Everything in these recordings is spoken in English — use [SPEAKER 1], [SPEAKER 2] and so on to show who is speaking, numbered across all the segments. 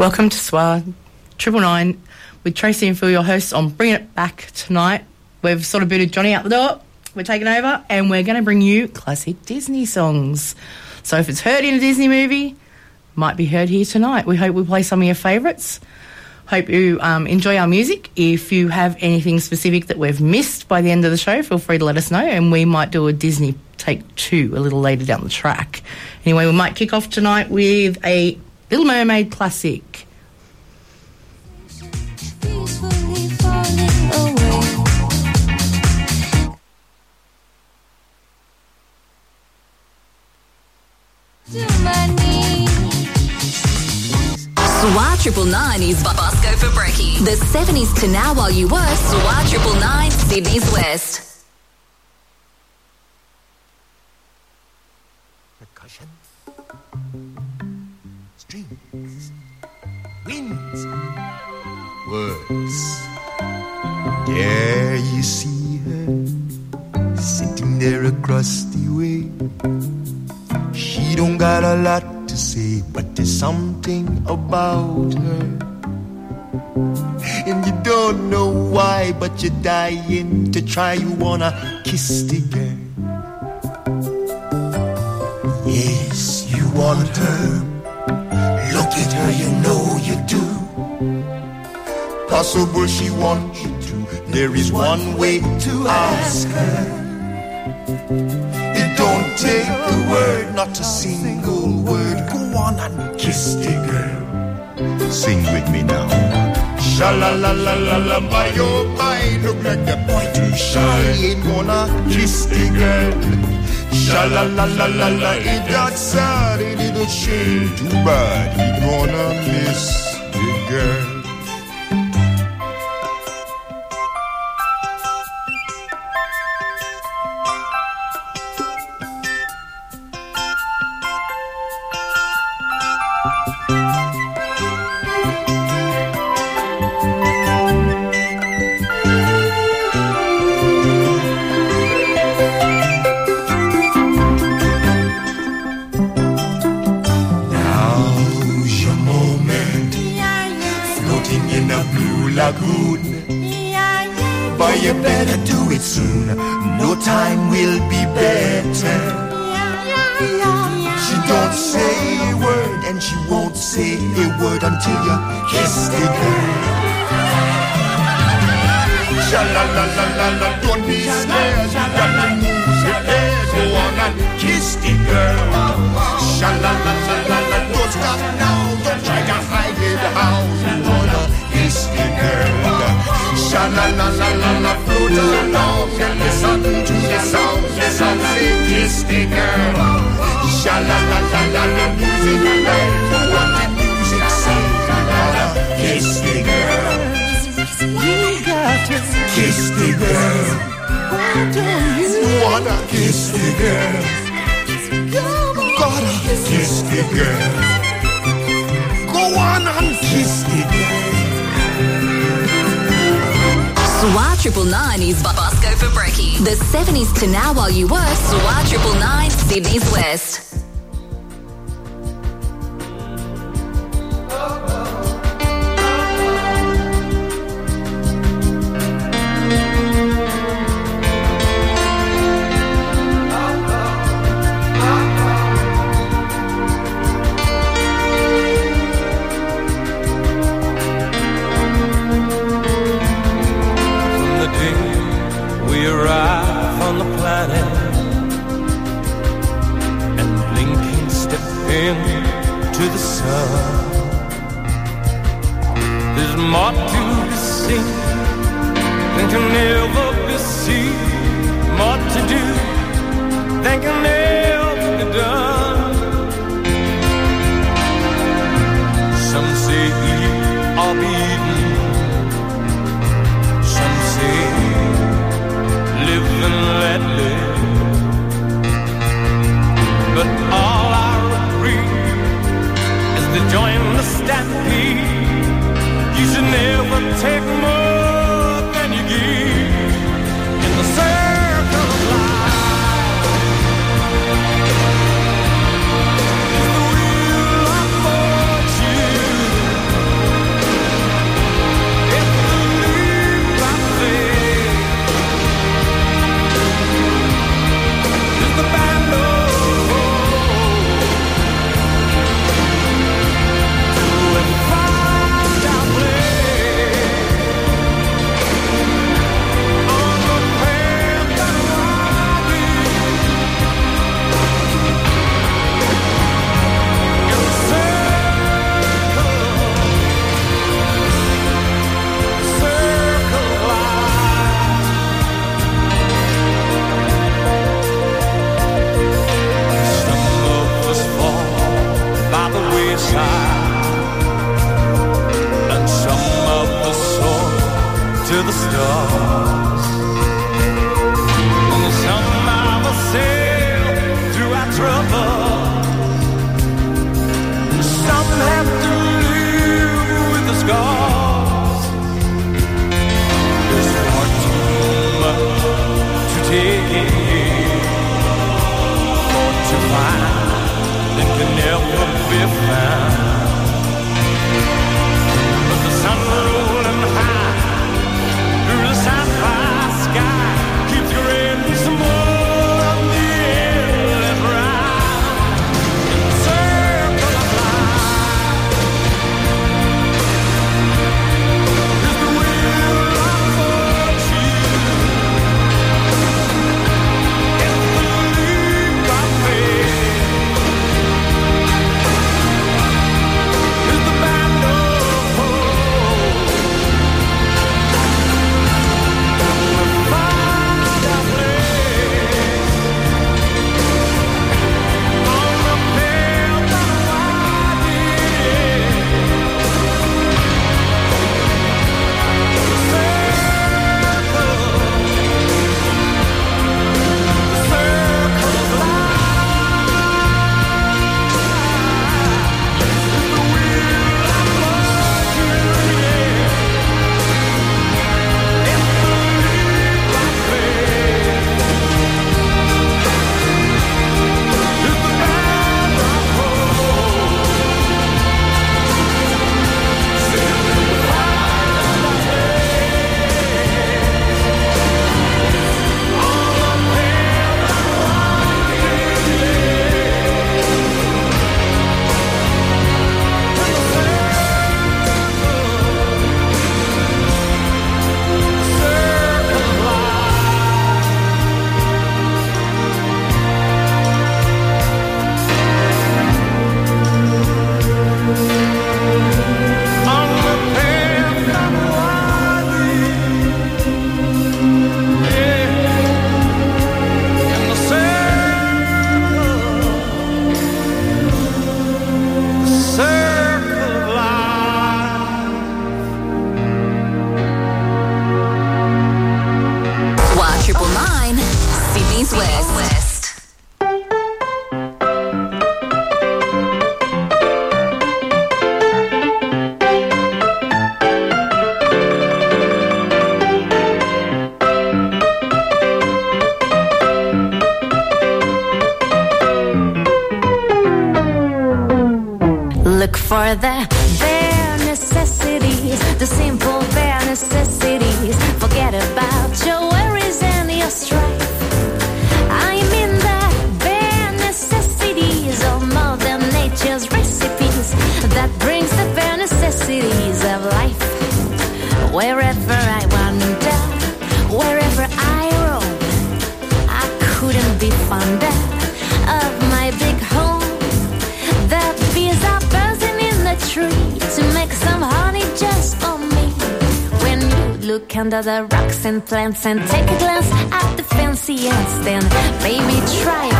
[SPEAKER 1] Welcome to SWA Triple Nine with Tracy and Phil, your hosts on Bringing It Back tonight. We've sort of booted Johnny out the door. We're taking over and we're going to bring you classic Disney songs. So if it's heard in a Disney movie, might be heard here tonight. We hope we play some of your favourites. Hope you um, enjoy our music. If you have anything specific that we've missed by the end of the show, feel free to let us know, and we might do a Disney take two a little later down the track. Anyway, we might kick off tonight with a Little Mermaid classic.
[SPEAKER 2] Swat Triple Nine is Bosco for Brekkie. The 70s to now while you were Swat Triple Nine, Sydney's West.
[SPEAKER 3] Winds, words. There you see her sitting there across the way. She don't got a lot to say, but there's something about her. And you don't know why, but you're dying to try. You wanna kiss the girl. Yes, you want her. Look at her, you know. Possible she wants you to. There is one way to ask her. It don't take a word, not a single word. Go on and kiss the girl. Sing with me now. Sha la la la la la, my oh my, look like the boy too shy. Ain't gonna kiss the girl. Sha la la la la la, it got sad, it little shame. Too bad, he gonna miss the girl. La la la la don't be scared. You got to move your head. Go on and kiss the girl. Sha la la la la la, don't stop now. Don't try to hide it how you wanna kiss the girl. Sha la la la la la, float along and listen to the sound. The sound say kiss the girl. Sha la la la la, the music play. What the music say? You wanna kiss the girl. You kiss the girl. You wanna kiss the girl. Gotta kiss the girl. Go on and kiss the girl.
[SPEAKER 2] Swat Triple Nine is Bosco for Brekkie. The 70s to now while you were Swat Triple Nine, Sydney's West.
[SPEAKER 4] the
[SPEAKER 5] rocks and plants and take a glance at the fancy ants. Then maybe try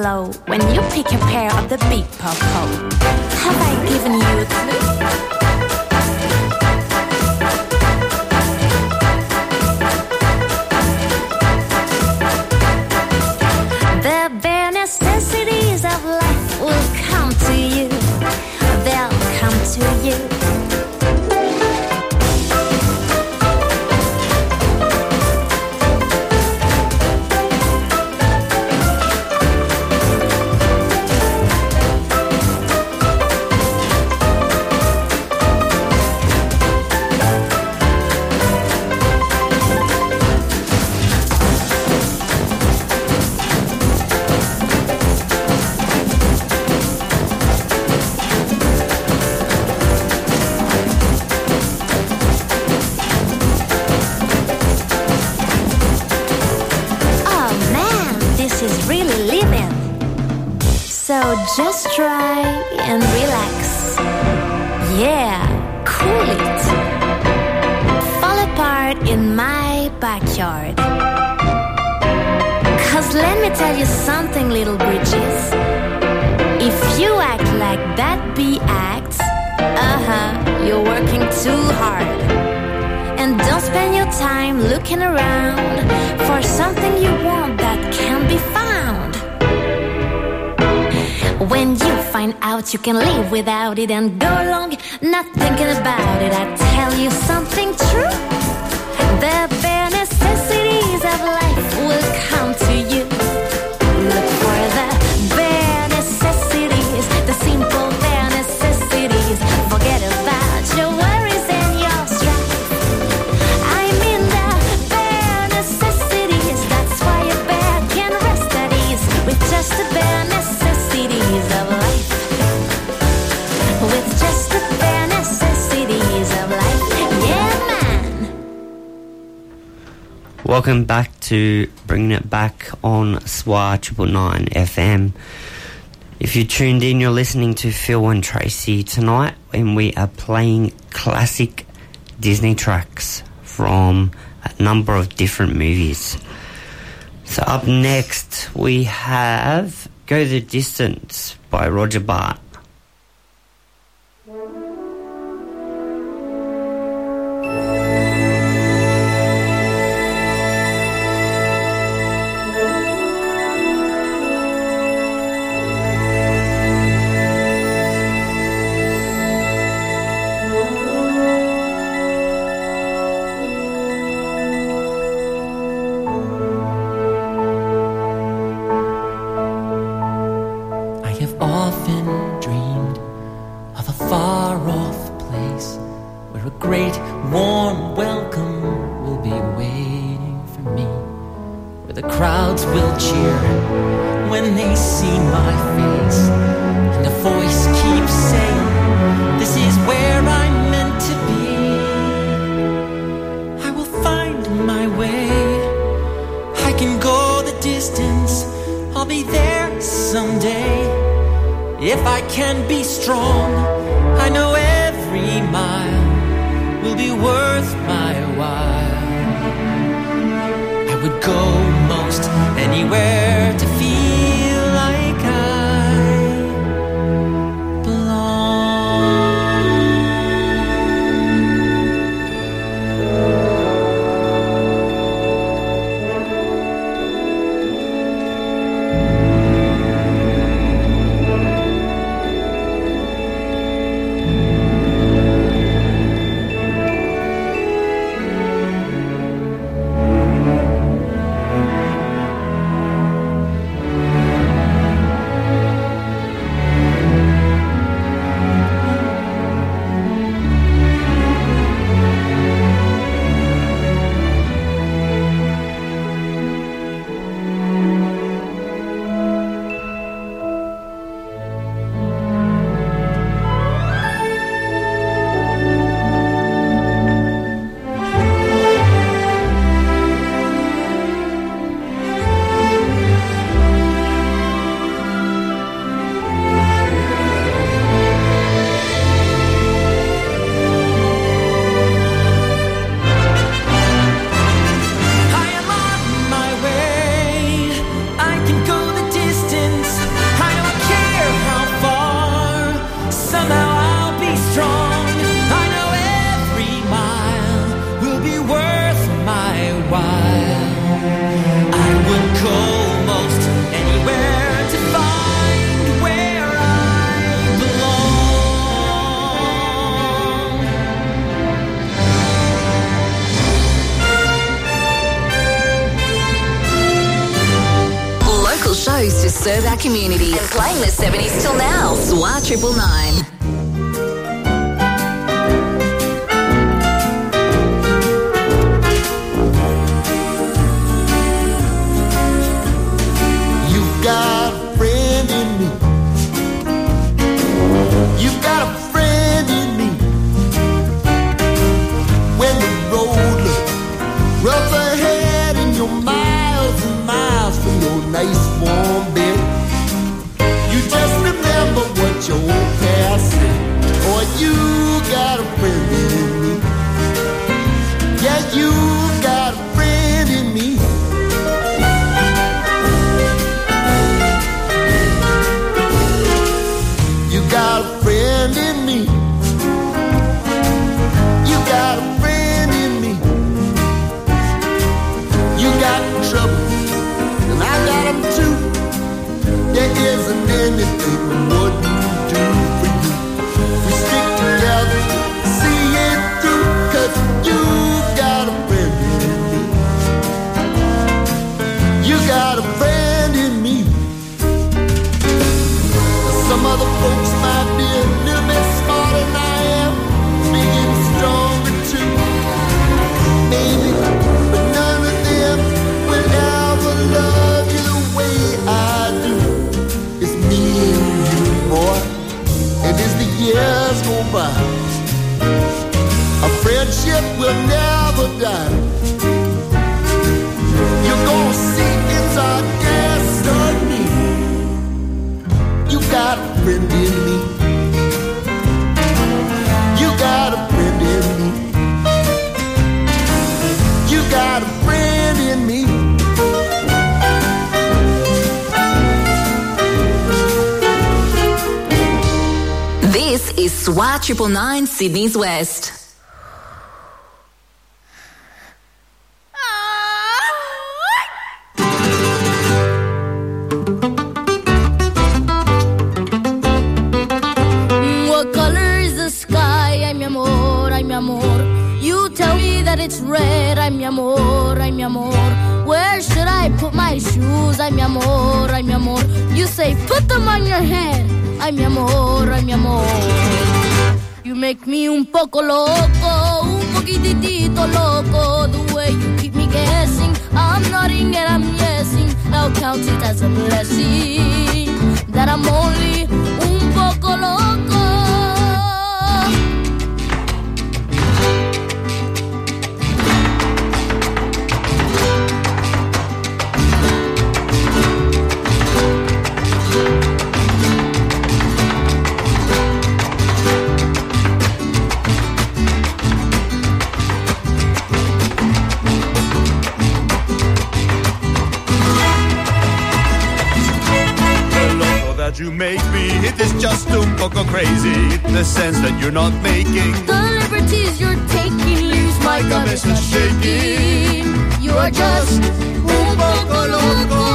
[SPEAKER 5] flow when you pick a pair of the big pop out, you can live without it and go along not thinking about it. I tell you something true. That
[SPEAKER 6] Welcome back to Bringing It Back on SWA 999 FM. If you tuned in, you're listening to Phil and Tracy tonight, and we are playing classic Disney tracks from a number of different movies. So, up next, we have Go the Distance by Roger Bart.
[SPEAKER 7] community and playing the 70s till now. SWA Triple Nine.
[SPEAKER 2] Triple Nine Sydney's West.
[SPEAKER 8] What color is the sky? Ay, mi amor, ay, mi amor. You tell me that it's red. Ay, mi amor, ay, mi amor. Where should I put my shoes? Ay, mi amor, ay, mi amor. You say, put them on your head. Ay, mi amor, ay, mi amor. You make me un poco loco, un poquitito loco. The way you keep me guessing. I'm nodding and I'm yesing. I'll count it as a blessing. That I'm only un poco loco.
[SPEAKER 3] That you make me, it is just un poco crazy. The sense that you're not making.
[SPEAKER 8] The liberties you're taking Lose my cabeza shaking. You are just un poco loco.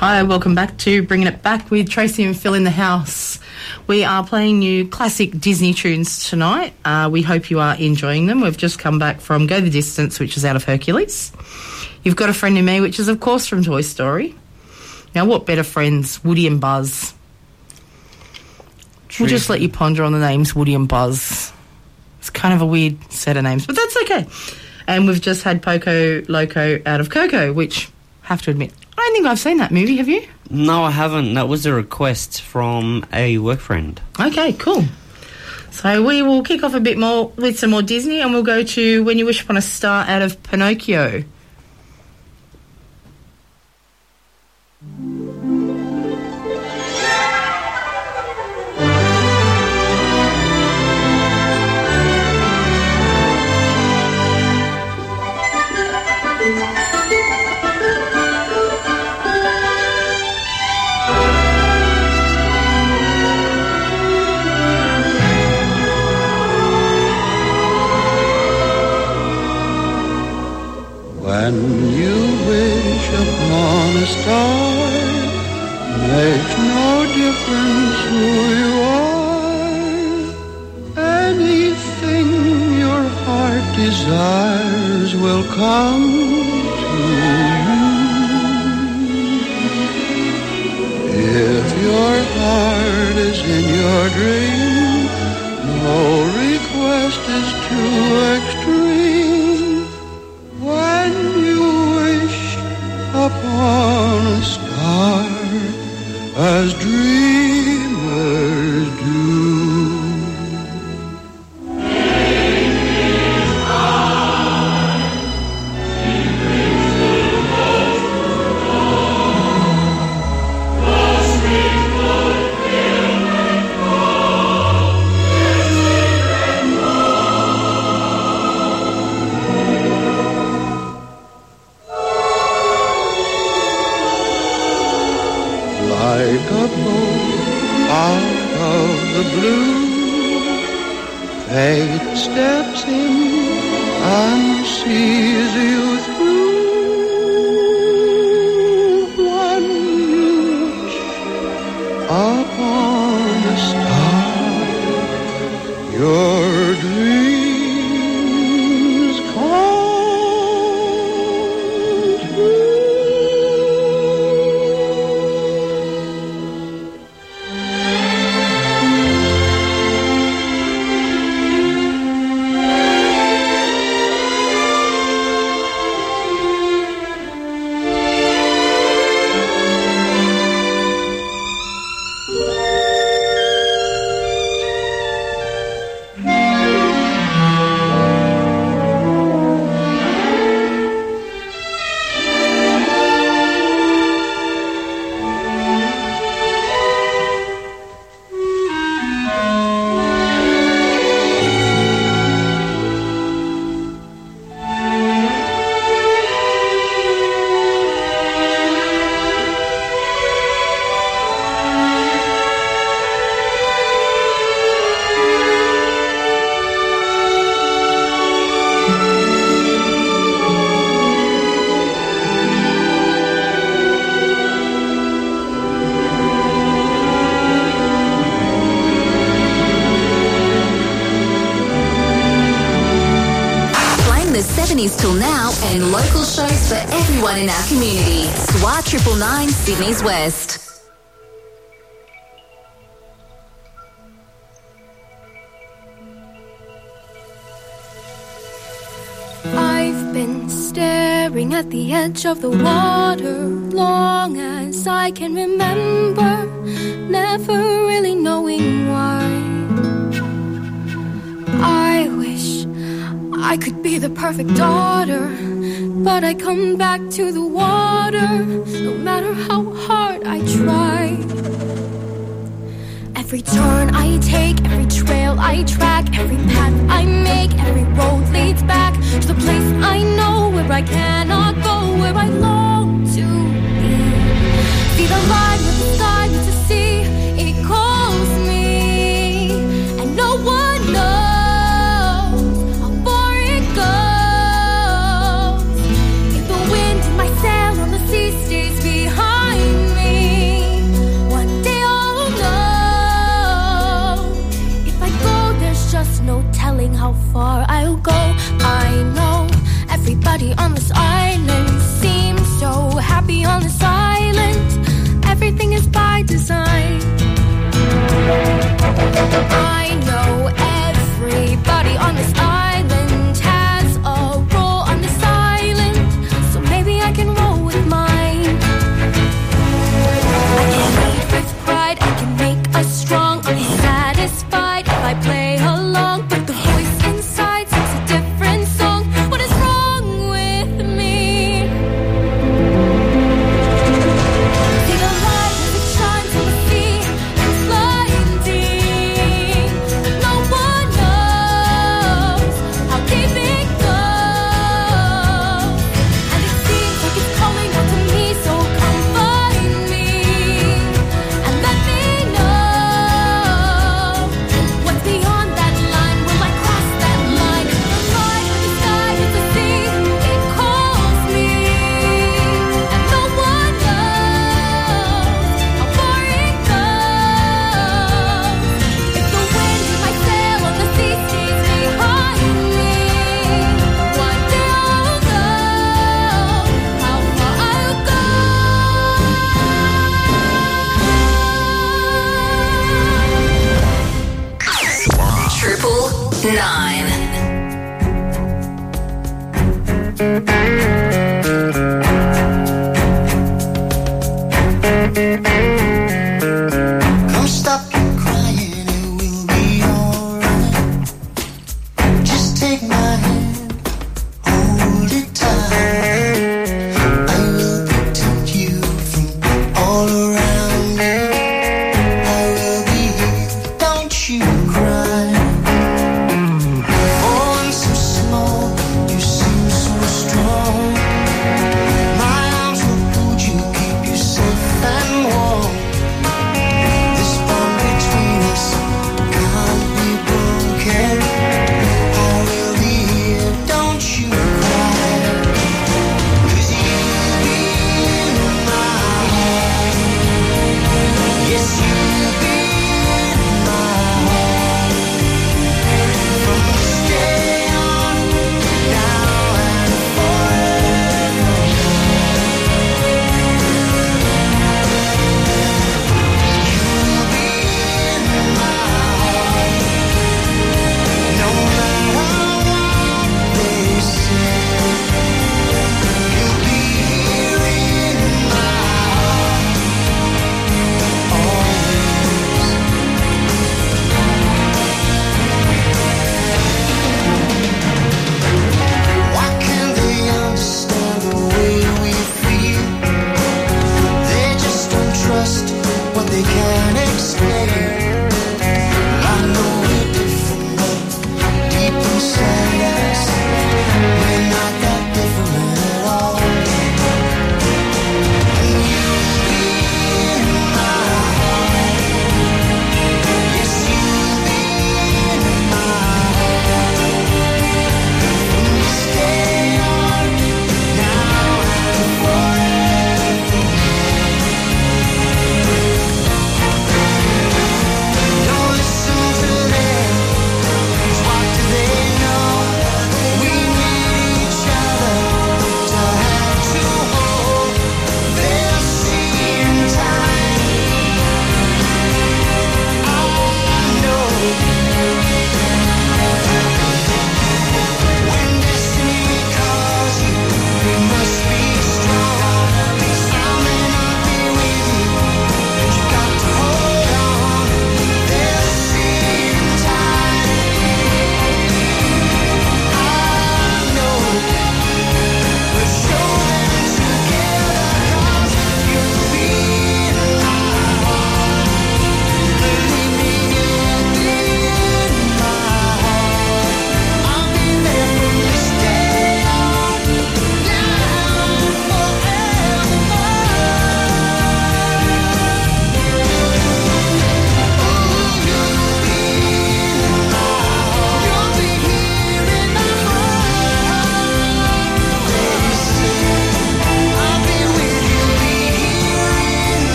[SPEAKER 1] Hi, welcome back to Bringing It Back with Tracy and Phil in the house. We are playing you classic Disney tunes tonight. Uh, we hope you are enjoying them. We've just come back from Go the Distance, which is out of Hercules. You've got a friend in me, which is, of course, from Toy Story. Now, what better friends? Woody and Buzz. We'll just let you ponder on the names Woody and Buzz. It's kind of a weird set of names, but that's okay. And we've just had Poco Loco out of Coco, which, have to admit, I don't think I've seen that movie. Have you?
[SPEAKER 9] No, I haven't. That was a request from a work friend.
[SPEAKER 1] Okay, cool. So we will kick off a bit more with some more Disney, and we'll go to When You Wish Upon a Star out of Pinocchio.
[SPEAKER 10] When you wish upon a star, makes no difference who you are. Anything your heart desires will come to you. If your heart is in your dream, no request is too extreme. As
[SPEAKER 11] edge of the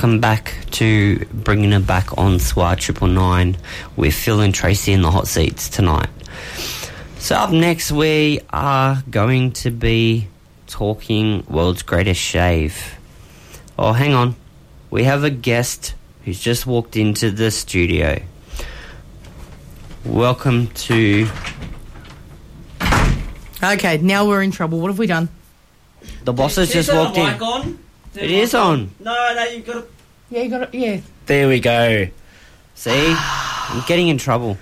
[SPEAKER 9] Welcome back to bringing it back on SWR Triple Nine with Phil and Tracy in the hot seats tonight. So up next, we are going to be talking world's greatest shave. Oh, hang on, we have a guest who's just walked into the studio. Welcome to
[SPEAKER 1] Okay, now we're in trouble. What have we done?
[SPEAKER 9] the boss has just walked in.
[SPEAKER 12] On?
[SPEAKER 9] It is on.
[SPEAKER 12] No, no, you've got to.
[SPEAKER 1] Yeah, you got it. Yeah.
[SPEAKER 12] There we go.
[SPEAKER 9] See, I'm getting in trouble.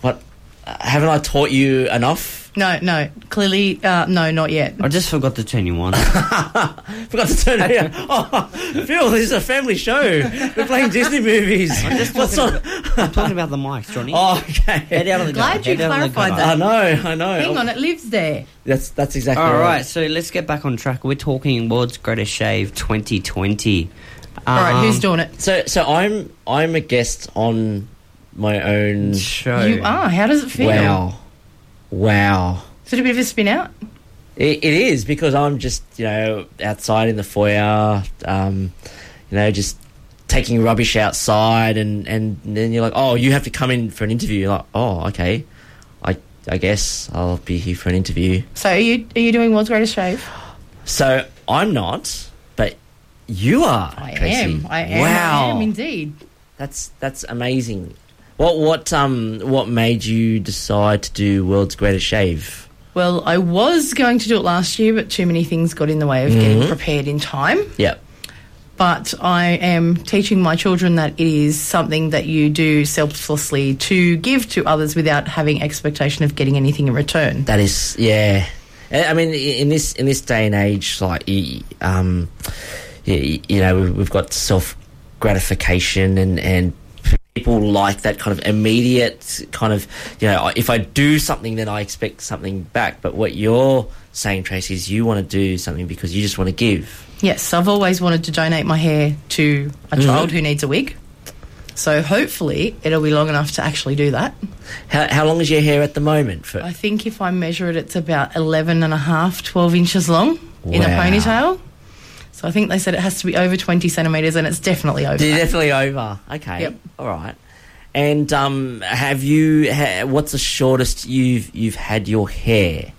[SPEAKER 12] What? Haven't I taught you enough?
[SPEAKER 1] No, no. Clearly, uh, no, not yet.
[SPEAKER 9] I just forgot to turn you on.
[SPEAKER 12] Forgot to turn it on. Oh, Phil, this is a family show. We're playing Disney movies. What's on?
[SPEAKER 9] I'm talking about the mics, Johnny.
[SPEAKER 12] Oh, okay.
[SPEAKER 9] Head out of the
[SPEAKER 1] Glad
[SPEAKER 9] gutter,
[SPEAKER 1] you
[SPEAKER 9] head out of the
[SPEAKER 1] clarified
[SPEAKER 9] gutter.
[SPEAKER 12] I know, I know.
[SPEAKER 1] Hang on, it lives there.
[SPEAKER 12] That's that's exactly
[SPEAKER 9] All
[SPEAKER 12] right.
[SPEAKER 9] right, so let's get back on track. We're talking World's Greatest Shave 2020.
[SPEAKER 1] All right, who's
[SPEAKER 9] Um,
[SPEAKER 1] doing it?
[SPEAKER 12] So so I'm I'm a guest on my own
[SPEAKER 9] show?
[SPEAKER 1] You are. How does it feel?
[SPEAKER 12] Wow, wow.
[SPEAKER 1] Is it a bit of a spin out?
[SPEAKER 12] It, it is because I'm just you know outside in the foyer, um, you know, just taking rubbish outside, and and then you're like, oh, you have to come in for an interview. You're like, oh, okay, I I guess I'll be here for an interview.
[SPEAKER 1] So, are you are you doing World's Greatest Shave?
[SPEAKER 12] So I'm not, but you are.
[SPEAKER 1] I
[SPEAKER 12] Tracy.
[SPEAKER 1] am. I am.
[SPEAKER 12] Wow,
[SPEAKER 1] I am indeed.
[SPEAKER 12] that's that's amazing. What what um what made you decide to do World's Greatest Shave?
[SPEAKER 1] Well, I was going to do it last year, but too many things got in the way of getting
[SPEAKER 12] Mhm.
[SPEAKER 1] prepared in time.
[SPEAKER 12] Yep.
[SPEAKER 1] But I am teaching my children that it is something that you do selflessly to give to others without having expectation of getting anything in return.
[SPEAKER 12] That is, yeah. I I mean, in this in this day and age, like, um, you know, we've- we've got self gratification, and and people like that kind of immediate kind of, you know, if I do something, then I expect something back. But what you're saying, Tracy, is you want to do something because you just want to give.
[SPEAKER 1] Yes, I've always wanted to donate my hair to a
[SPEAKER 12] Mhm.
[SPEAKER 1] child who needs a wig. So hopefully it'll be long enough to actually do that.
[SPEAKER 12] How, how long is your hair at the moment? For
[SPEAKER 1] I think if I measure it, it's about 11 and a half, 12 inches long in a ponytail. So I think they said it has to be over 20 centimetres and it's definitely over.
[SPEAKER 12] Definitely over. Okay.
[SPEAKER 1] Yep.
[SPEAKER 12] All right. And um, have you? Ha- what's the shortest you've you've had your hair?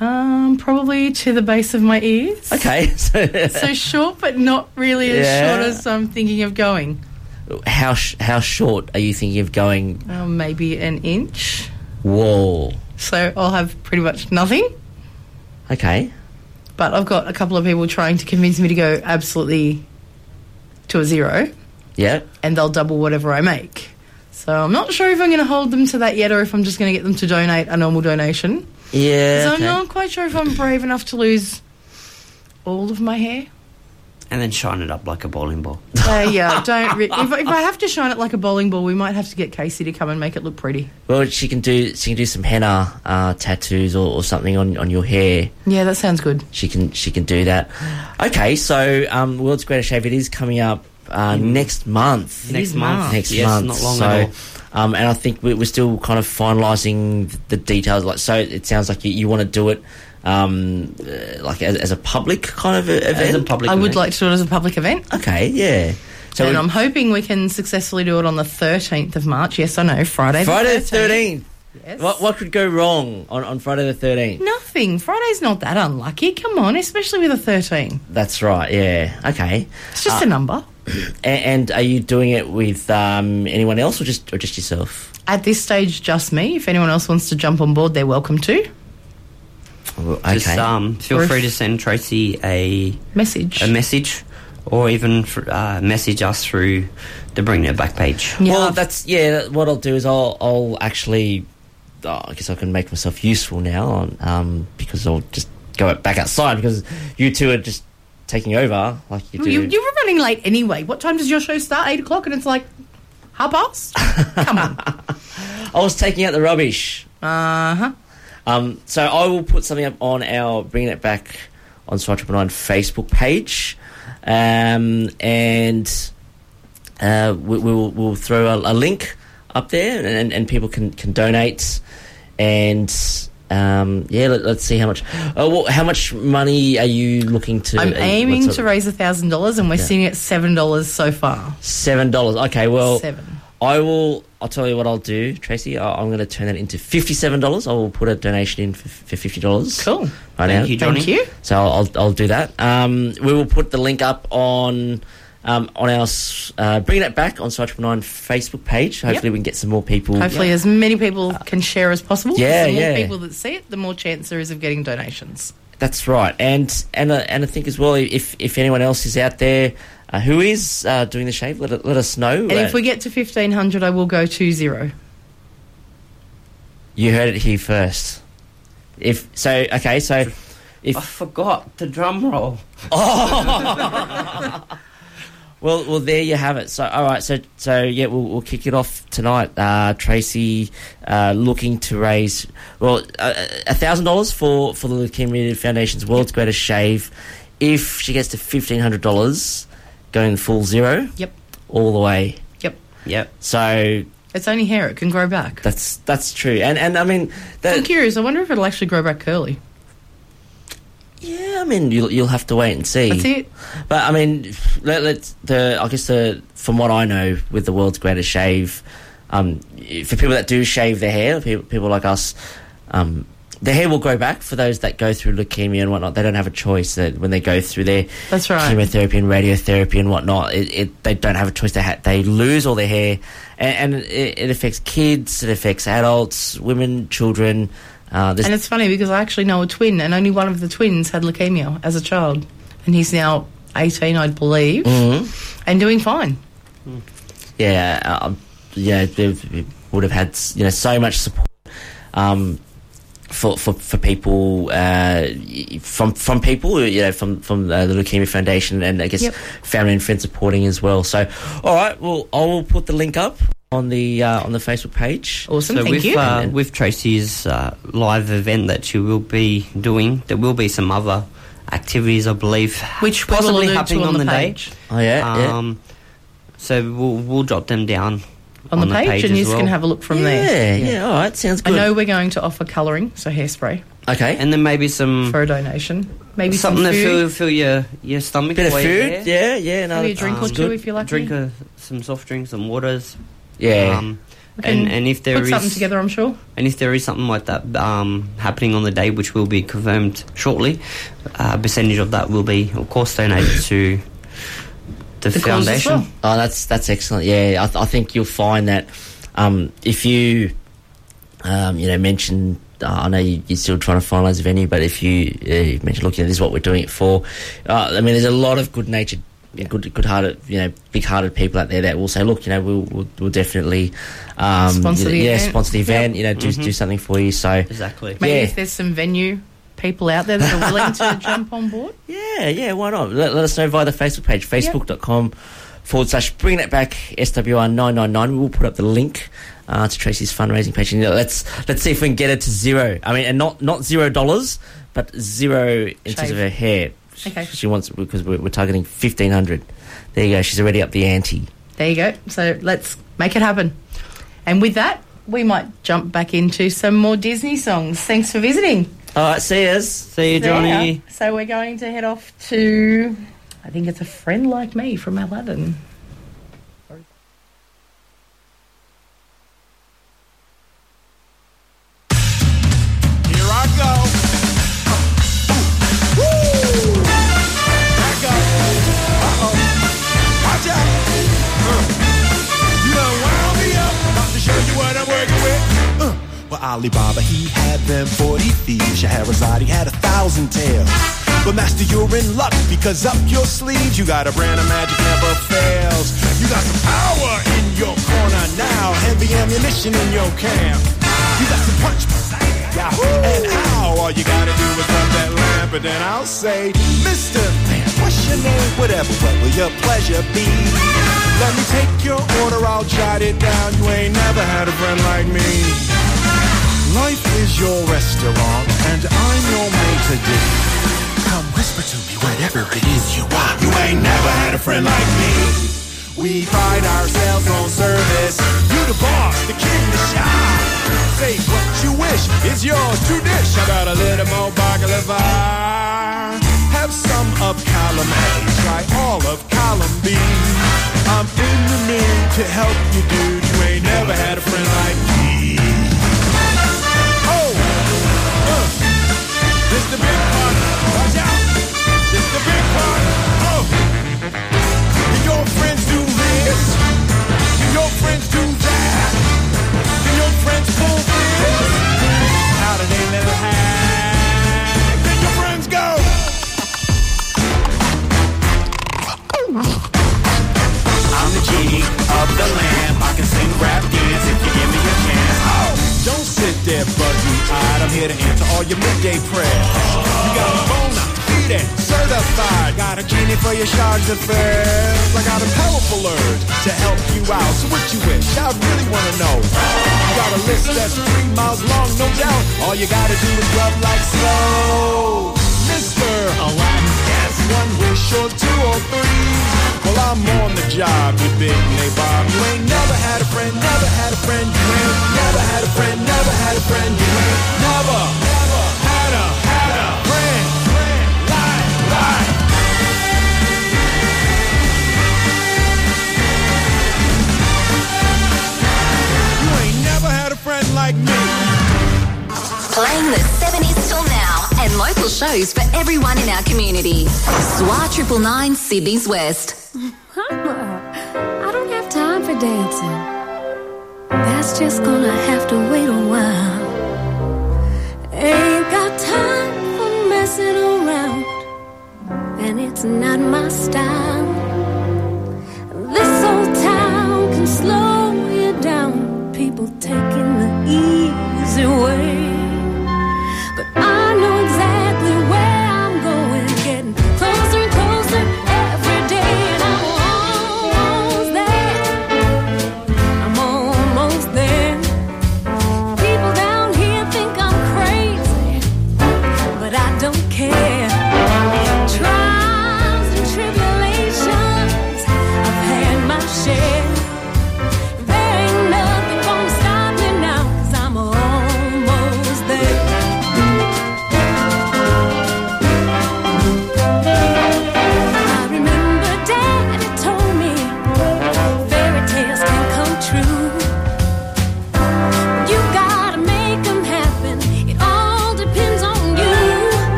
[SPEAKER 1] Um, probably to the base of my ears.
[SPEAKER 12] Okay. So,
[SPEAKER 1] so short, but not really as
[SPEAKER 12] Yeah.
[SPEAKER 1] short as I'm thinking of going.
[SPEAKER 12] how sh- how short are you thinking of going?
[SPEAKER 1] Um, maybe an inch.
[SPEAKER 12] Whoa.
[SPEAKER 1] So I'll have pretty much nothing.
[SPEAKER 12] Okay.
[SPEAKER 1] But I've got a couple of people trying to convince me to go absolutely to a zero,
[SPEAKER 12] Yeah.
[SPEAKER 1] and they'll double whatever I make. So I'm not sure if I'm going to hold them to that yet, or if I'm just going to get them to donate a normal donation.
[SPEAKER 12] Yeah.
[SPEAKER 1] so
[SPEAKER 12] okay.
[SPEAKER 1] I'm not quite sure if I'm brave enough to lose all of my hair.
[SPEAKER 9] And then shine it up like a bowling ball.
[SPEAKER 1] Uh, yeah, don't. Re- if, if I have to shine it like a bowling ball, we might have to get Casey to come and make it look pretty.
[SPEAKER 12] Well, she can do she can do some henna uh, tattoos or, or something on, on your hair.
[SPEAKER 1] Yeah, that sounds good.
[SPEAKER 12] She can she can do that. Okay, so um, World's Greatest Shave it is coming up uh, next month.
[SPEAKER 9] Next month.
[SPEAKER 12] Next
[SPEAKER 9] Yes,
[SPEAKER 12] month.
[SPEAKER 9] not long
[SPEAKER 12] so,
[SPEAKER 9] at all.
[SPEAKER 12] Um, and I think we- we're still kind of finalising the details. Like, so it sounds like you, you want to do it um, uh, like as, as a public kind of a, event.
[SPEAKER 9] As a public
[SPEAKER 1] I would like to do it as a public event.
[SPEAKER 12] Okay, yeah. So
[SPEAKER 1] and I'm hoping we can successfully do it on the 13th of March. Yes, I know, Friday.
[SPEAKER 12] Friday the
[SPEAKER 1] the
[SPEAKER 12] thirteenth.
[SPEAKER 1] Yes.
[SPEAKER 12] What what could go wrong on, on Friday the thirteenth?
[SPEAKER 1] Nothing. Friday's not that unlucky. Come on, especially with a 13.
[SPEAKER 12] That's right. Yeah. Okay.
[SPEAKER 1] It's just
[SPEAKER 12] Uh,
[SPEAKER 1] a number.
[SPEAKER 12] A- and are you doing it with um, anyone else or just or just yourself?
[SPEAKER 1] At this stage, just me. If anyone else wants to jump on board, they're welcome to.
[SPEAKER 12] Well, Okay.
[SPEAKER 9] Just um, feel
[SPEAKER 1] Or
[SPEAKER 9] free to send Tracy a
[SPEAKER 1] Message.
[SPEAKER 9] a message, or even uh, message us through the Bring It Back page.
[SPEAKER 1] Yeah.
[SPEAKER 12] Well, that's yeah. What I'll do is I'll I'll actually. Oh, I guess I can make myself useful now, on, um, because I'll just go back outside because you two are just taking over like you do.
[SPEAKER 1] you, you were running late anyway. What time does your show start? 8 o'clock? And it's like, half past? Come on.
[SPEAKER 12] I was taking out the rubbish.
[SPEAKER 1] Uh huh.
[SPEAKER 12] Um, so I will put something up on our Bringing It Back on SWR Triple Nine Facebook page, um, and uh, we, we'll we'll throw a, a link up there, and, and people can can donate, and Um, yeah, let, us see how much. Uh, what, how much money are you looking to?
[SPEAKER 1] I'm
[SPEAKER 12] uh,
[SPEAKER 1] aiming to raise a thousand dollars, and we're
[SPEAKER 12] Yeah.
[SPEAKER 1] sitting at seven dollars so far.
[SPEAKER 12] Seven dollars. Okay, well,
[SPEAKER 1] Seven.
[SPEAKER 12] I will. I'll tell you what I'll do, Tracy. I, I'm going to turn that into fifty-seven dollars. I will put a donation in for, for fifty dollars.
[SPEAKER 1] Cool.
[SPEAKER 12] Right
[SPEAKER 9] Thank
[SPEAKER 12] now.
[SPEAKER 9] you, Johnny.
[SPEAKER 1] Thank you.
[SPEAKER 12] So I'll, I'll I'll do that. Um, we will put the link up on. Um, on our uh, bringing it back on Side Nine Facebook page. Hopefully, we can get some more people.
[SPEAKER 1] Hopefully, as many people can share as possible.
[SPEAKER 12] Yeah,
[SPEAKER 1] the more
[SPEAKER 12] yeah.
[SPEAKER 1] people that see it, the more chance there is of getting donations.
[SPEAKER 12] That's right, and and uh, and I think as well, if if anyone else is out there uh, who is uh, doing the shave, let let us know.
[SPEAKER 1] And
[SPEAKER 12] Uh,
[SPEAKER 1] if we get to fifteen hundred, I will go to zero.
[SPEAKER 12] you heard it here first. If so, okay, so if
[SPEAKER 9] I forgot the drum roll. Oh.
[SPEAKER 12] Well, well, there you have it. So, all right, so so yeah, we'll, we'll kick it off tonight. Uh, Tracy uh, looking to raise well a thousand dollars for for the Leukemia Foundation's World's Greatest Shave. If she gets to fifteen hundred dollars, going full zero.
[SPEAKER 1] Yep.
[SPEAKER 12] All the way.
[SPEAKER 1] Yep.
[SPEAKER 9] Yep.
[SPEAKER 12] So
[SPEAKER 1] It's only hair; it can grow back.
[SPEAKER 12] that's that's true. And and I mean, that,
[SPEAKER 1] I'm curious. I wonder if it'll actually grow back curly.
[SPEAKER 12] yeah, I mean, you'll you'll have to wait and see.
[SPEAKER 1] That's it.
[SPEAKER 12] But I mean, let, let's the I guess the from what I know with the world's greatest shave, um, for people that do shave their hair, people, people like us, um, their hair will grow back. For those that go through leukemia and whatnot, they don't have a choice. That when they go through their
[SPEAKER 1] That's right.
[SPEAKER 12] chemotherapy and radiotherapy and whatnot, it, it, they don't have a choice. They ha- they lose all their hair, and, and it, it affects kids, it affects adults, women, children. Uh,
[SPEAKER 1] And it's funny because I actually know a twin, and only one of the twins had leukemia as a child, and he's now 18, I believe,
[SPEAKER 12] Mhm.
[SPEAKER 1] and doing fine.
[SPEAKER 12] yeah, um, yeah, would have had you know so much support um, for, for for people uh, from from people you know from from uh, the Leukemia Foundation and I guess
[SPEAKER 1] Yep.
[SPEAKER 12] family and friends supporting as well. So, all right, well, I will put the link up on the uh, on the Facebook page.
[SPEAKER 1] Awesome,
[SPEAKER 9] so
[SPEAKER 1] thank
[SPEAKER 9] with
[SPEAKER 1] you.
[SPEAKER 9] Uh, with Tracy's uh, live event that she will be doing, there will be some other activities, I believe,
[SPEAKER 1] Which
[SPEAKER 9] possibly happening
[SPEAKER 1] on
[SPEAKER 9] on,
[SPEAKER 1] the
[SPEAKER 9] the,
[SPEAKER 1] page.
[SPEAKER 9] day.
[SPEAKER 12] Oh yeah, yeah.
[SPEAKER 9] Um, So we'll we'll drop them down
[SPEAKER 1] On, the page, and you
[SPEAKER 9] well.
[SPEAKER 1] can have a look from
[SPEAKER 12] yeah,
[SPEAKER 1] there.
[SPEAKER 12] yeah, yeah, All right, sounds
[SPEAKER 1] I know we're going to offer colouring, so hairspray
[SPEAKER 12] Okay,
[SPEAKER 9] and then maybe some
[SPEAKER 1] for a donation. Maybe
[SPEAKER 9] something
[SPEAKER 1] some
[SPEAKER 9] to
[SPEAKER 1] food.
[SPEAKER 9] fill fill your your stomach.
[SPEAKER 12] bit of food.
[SPEAKER 9] there.
[SPEAKER 12] Yeah, yeah. No,
[SPEAKER 1] Maybe a
[SPEAKER 12] that's-
[SPEAKER 1] drink or two
[SPEAKER 12] good.
[SPEAKER 1] if you like.
[SPEAKER 9] Drink a, some soft drinks, some waters.
[SPEAKER 12] Yeah.
[SPEAKER 9] Um, and and if there
[SPEAKER 1] Put
[SPEAKER 9] is
[SPEAKER 1] something together, I'm sure.
[SPEAKER 9] and if there is something like that um, happening on the day, which will be confirmed shortly, a percentage of that will be, of course, donated to the,
[SPEAKER 1] The cause as
[SPEAKER 9] foundation.
[SPEAKER 1] well.
[SPEAKER 12] Oh, that's that's excellent. Yeah, I, th- I think you'll find that um, if you, um, you know, mention. Uh, I know you, you're still trying to finalise a venue, but if you, uh, you mention, look, you know, this is what we're doing it for. Uh, I mean, there's a lot of good-natured, good, good-hearted, you know, big-hearted people out there that will say, look, you know, we'll we'll, we'll definitely, um,
[SPEAKER 1] Sponsor the
[SPEAKER 12] yeah,
[SPEAKER 1] event.
[SPEAKER 12] sponsor the event. You know, do do something for you. So
[SPEAKER 9] Exactly.
[SPEAKER 1] Maybe
[SPEAKER 12] Yeah.
[SPEAKER 1] if there's some venue people out there that are willing to jump on board.
[SPEAKER 12] Yeah, yeah, why not? Let, let us know via the Facebook page, facebook.com forward slash bringing it back SWR999. We will put up the link uh, to Tracy's fundraising page. And, let's let's see if we can get it to zero. I mean, and not not zero dollars, but zero in terms of her hair.
[SPEAKER 1] Okay.
[SPEAKER 12] She wants, because we're, we're targeting 1500 There you go, she's already up the ante.
[SPEAKER 1] There you go. So let's make it happen. And with that, we might jump back into some more Disney songs. Thanks for visiting.
[SPEAKER 12] All right, see us.
[SPEAKER 9] See you, Johnny.
[SPEAKER 1] There. So we're going to head off to, I think it's a friend like me from Aladdin.
[SPEAKER 3] Here I go. Woo! Back up. Uh-oh. Watch out. Uh. You done wound me up. About to show you what I'm working with. Well, Alibaba, he had them 40 thieves. He had a thousand tales. But master, you're in luck because up your sleeves you got a brand of magic never fails. You got some power in your corner now, heavy ammunition in your camp. You got some punch, Yahoo! and how all you gotta do is rub that lamp, and then I'll say, Mr. Man, what's your name? Whatever, what will your pleasure be? Let me take your order, I'll jot it down. You ain't never had a friend like me. Life is your restaurant, and I'm your maitre d'. Come whisper to me whatever it is you want. You ain't never had a friend like me. We pride ourselves on service. You the boss, the king, the shop. Say what you wish, it's yours to dish. I got a little more baklava. Have some of column A, try all of column B. I'm in the mood to help you, dude. You ain't never had a friend like me. This the big part. Watch out, the big part. Oh, do your friends do this? Do your friends do that? Do your friends? How they your friends go. I'm the genie of the lamp. Here to answer all your midday prayers. You got a phone, I'm defeated, certified. Got a genie for your charge affairs. I got a powerful urge to help you out. So what you wish? I really wanna know. You got a list that's three miles long, no doubt. All you gotta do is rub like slow. Mr. Aladdin, one wish or two or three. Well, I'm on the job, you big nabob. You ain't never had a friend, never had a friend. You ain't never had a friend, never had a friend. You ain't never, never had a, had a friend. Lie, lie. You ain't never had a friend like me.
[SPEAKER 2] Playing the 70s till now and local shows for everyone in our community. SWR Triple Nine Sydney's West.
[SPEAKER 11] I don't have time for dancing. That's just gonna have to wait a while. Ain't got time for messing around, and it's not my style. This old town can slow you down. People taking the easy way.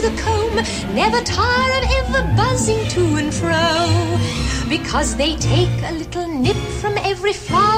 [SPEAKER 13] The
[SPEAKER 11] comb never tire of ever buzzing to and fro. Because they take a little nip from every flower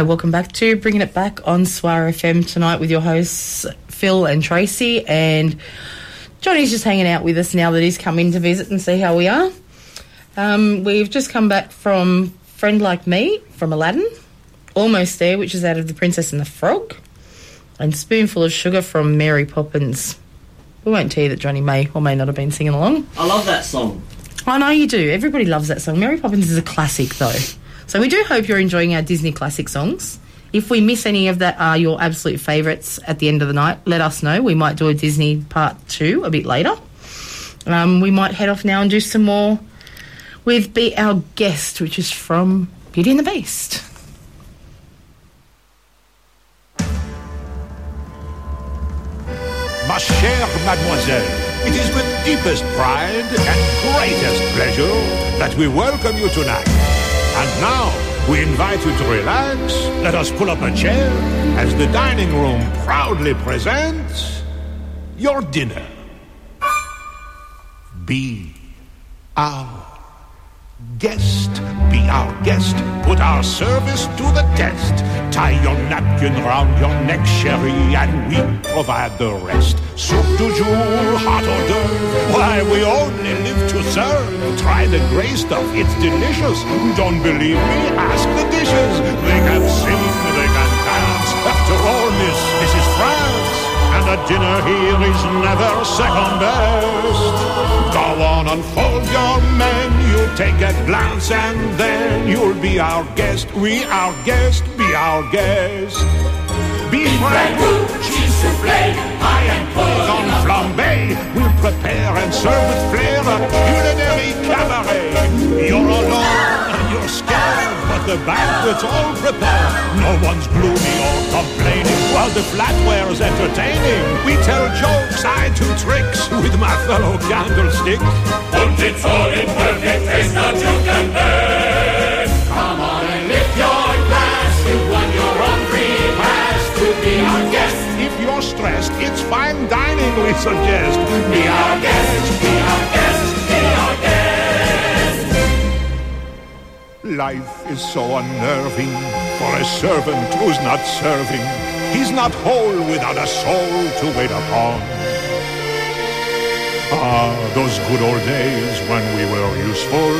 [SPEAKER 1] Hi, welcome back to Bringing It Back on SWR FM tonight with your hosts Phil and Tracy. And Johnny's just hanging out with us now that he's come in to visit and see how we are. Um, we've just come back from Friend Like Me from Aladdin, Almost There, which is out of The Princess and the Frog, and Spoonful of Sugar from Mary Poppins. We won't tell you that Johnny may or may not have been singing along.
[SPEAKER 12] I love that song.
[SPEAKER 1] I know you do. Everybody loves that song. Mary Poppins is a classic, though. So we do hope you're enjoying our Disney classic songs. If we miss any of that are your absolute favourites at the end of the night, let us know. We might do a Disney part two a bit later. Um, we might head off now and do some more with Be Our Guest, which is from Beauty and the Beast.
[SPEAKER 14] Ma chère mademoiselle, it is with deepest pride and greatest pleasure that we welcome you tonight. And now, we invite you to relax. Let us pull up a chair as the dining room proudly presents your dinner. Be our guest. Be our guest. Put our service to the test. Tie your napkin round your neck, sherry, and we provide the rest. Soup du jour, hot hors d'oeuvre. Why, we only live to serve. Try the gray stuff, it's delicious. Don't believe me? Ask the dishes. They can sing, they can And a dinner here is never second best. Go on, unfold your menu, take a glance, and then you'll be our guest. We our guest, be our guest. Beef ragout, cheese soufflé, I am on flambé. We'll prepare and serve with flair a culinary cabaret. You're alone and you're scared, but the banquet's all prepared. No one's gloomy or complaining while the flatware's entertaining. We tell jokes, I do tricks with my fellow candlesticks.
[SPEAKER 15] Und it's all in perfect taste, not you compare. Come on and lift your glass. You've won your own free pass to be our guest.
[SPEAKER 14] If you're stressed, it's fine dining we suggest.
[SPEAKER 15] Be our guest, be our guest,
[SPEAKER 14] Life is so unnerving for a servant who's not serving. He's not whole without a soul to wait upon. Ah, those good old days when we were useful.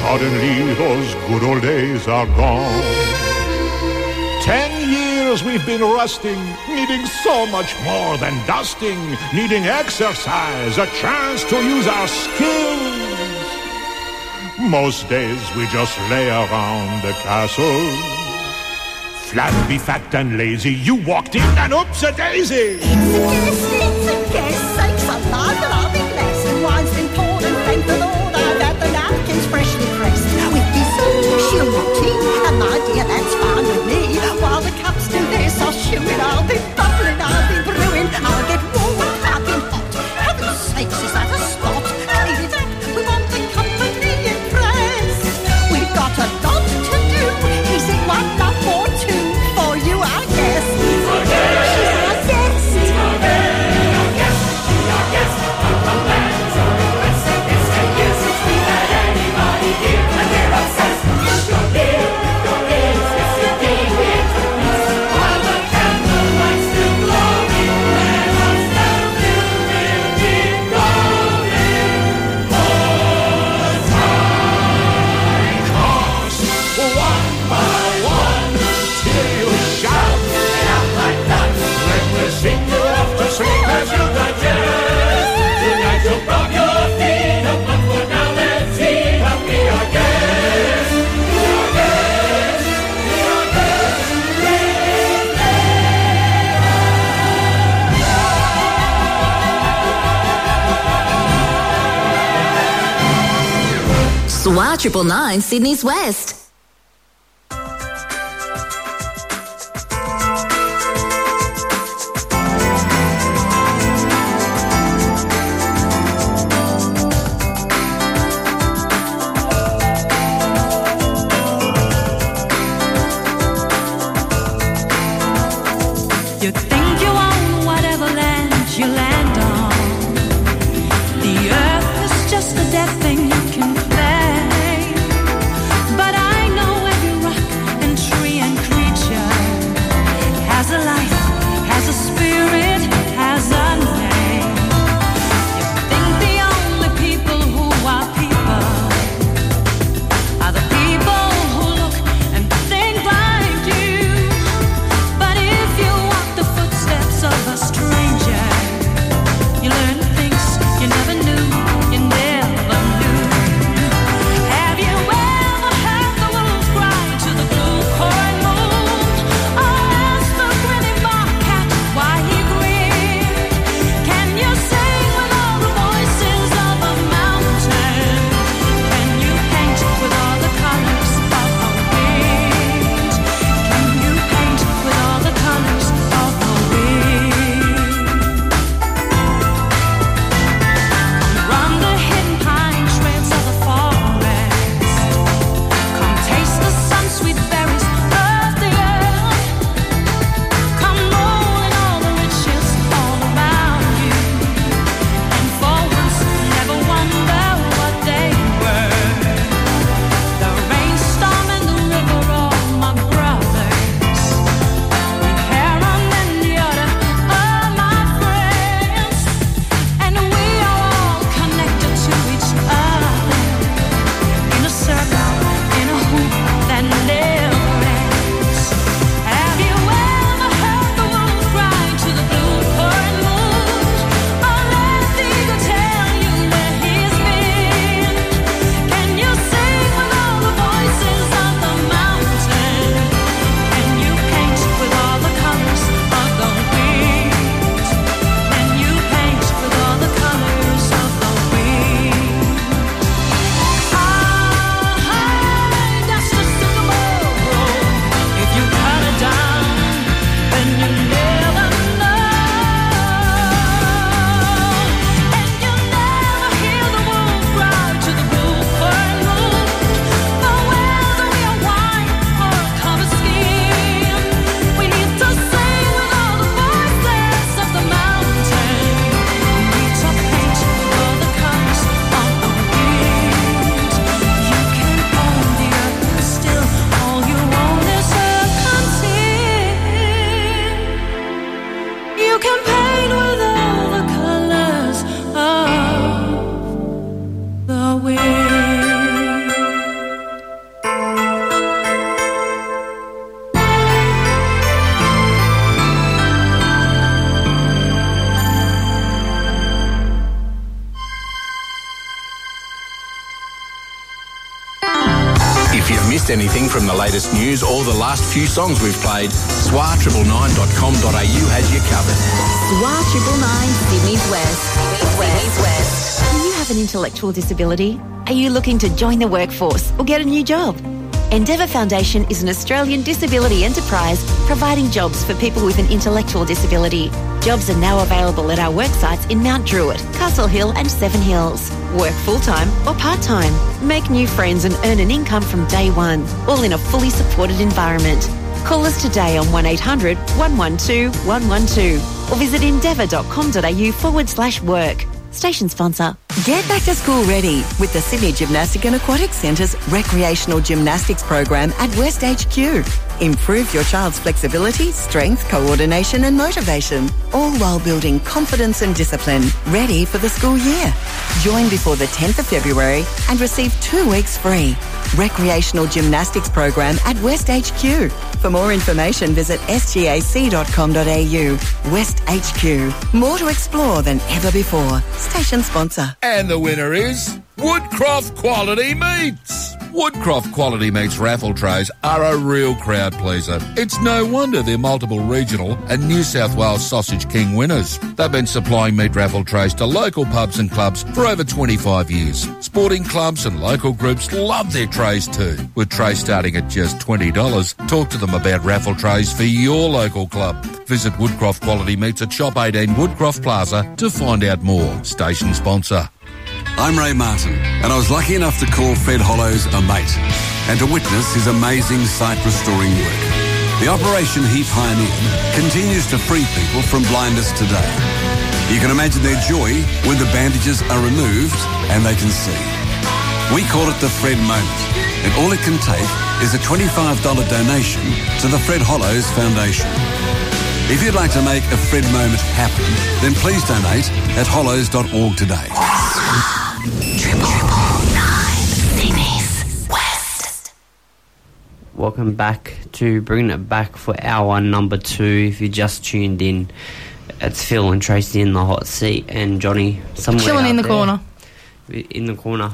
[SPEAKER 14] Suddenly those good old days are gone. Ten years we've been rusting, needing so much more than dusting, needing exercise, a chance to use our skills. Most days we just lay around the castle. Flat, be fat and lazy. You walked in and oops a daisy.
[SPEAKER 16] It's a guess, sakes alive, but I'll be blessed. The wine's been thank the Lord I've had the napkins freshly pressed. With dessert, she'll tea, and my dear, that's fine with me. While the cups do this, I'll chew it, I'll be
[SPEAKER 11] Y999 Sydney's West.
[SPEAKER 17] Latest news or the last few songs we've played, swr999.com.au has you covered.
[SPEAKER 18] SWR Triple Nine, Sydney's West. Sydney's West.
[SPEAKER 19] Do you have an intellectual disability? Are you looking to join the workforce or get a new job? Endeavour Foundation is an Australian disability enterprise providing jobs for people with an intellectual disability. Jobs are now available at our work sites in Mount Druitt, Castle Hill, and Seven Hills. Work full time or part time. Make new friends and earn an income from day one, all in a fully supported environment. Call us today on 1800 112 112 or visit endeavour.com.au forward slash work. Station sponsor.
[SPEAKER 20] Get back to school ready with the Sydney Gymnastic and Aquatic Centre's recreational gymnastics program at West HQ. Improve your child's flexibility, strength, coordination and motivation, all while building confidence and discipline, ready for the school year. Join before the 10th of February and receive two weeks free. Recreational gymnastics program at West HQ. For more information, visit sgac.com.au. West HQ. More to explore than ever before. Station sponsor.
[SPEAKER 21] And the winner is Woodcroft Quality Meats. Woodcroft Quality Meats raffle trays are a real crowd pleaser. It's no wonder they're multiple regional and New South Wales Sausage King winners. They've been supplying meat raffle trays to local pubs and clubs for over 25 years. Sporting clubs and local groups love their trays too. With trays starting at just $20, talk to them about raffle trays for your local club. Visit Woodcroft Quality Meats at Shop 18 Woodcroft Plaza to find out more. Station sponsor.
[SPEAKER 22] I'm Ray Martin, and I was lucky enough to call Fred Hollows a mate and to witness his amazing sight restoring work. The operation he pioneered continues to free people from blindness today. You can imagine their joy when the bandages are removed and they can see. We call it the Fred moment, and all it can take is a $25 donation to the Fred Hollows Foundation. If you'd like to make a Fred moment happen, then please donate at hollows.org today.
[SPEAKER 9] Welcome back to bringing it back for hour number two. If you just tuned in, it's Phil and Tracy in the hot seat, and Johnny somewhere
[SPEAKER 1] Chilling in the
[SPEAKER 9] there,
[SPEAKER 1] corner.
[SPEAKER 9] In the corner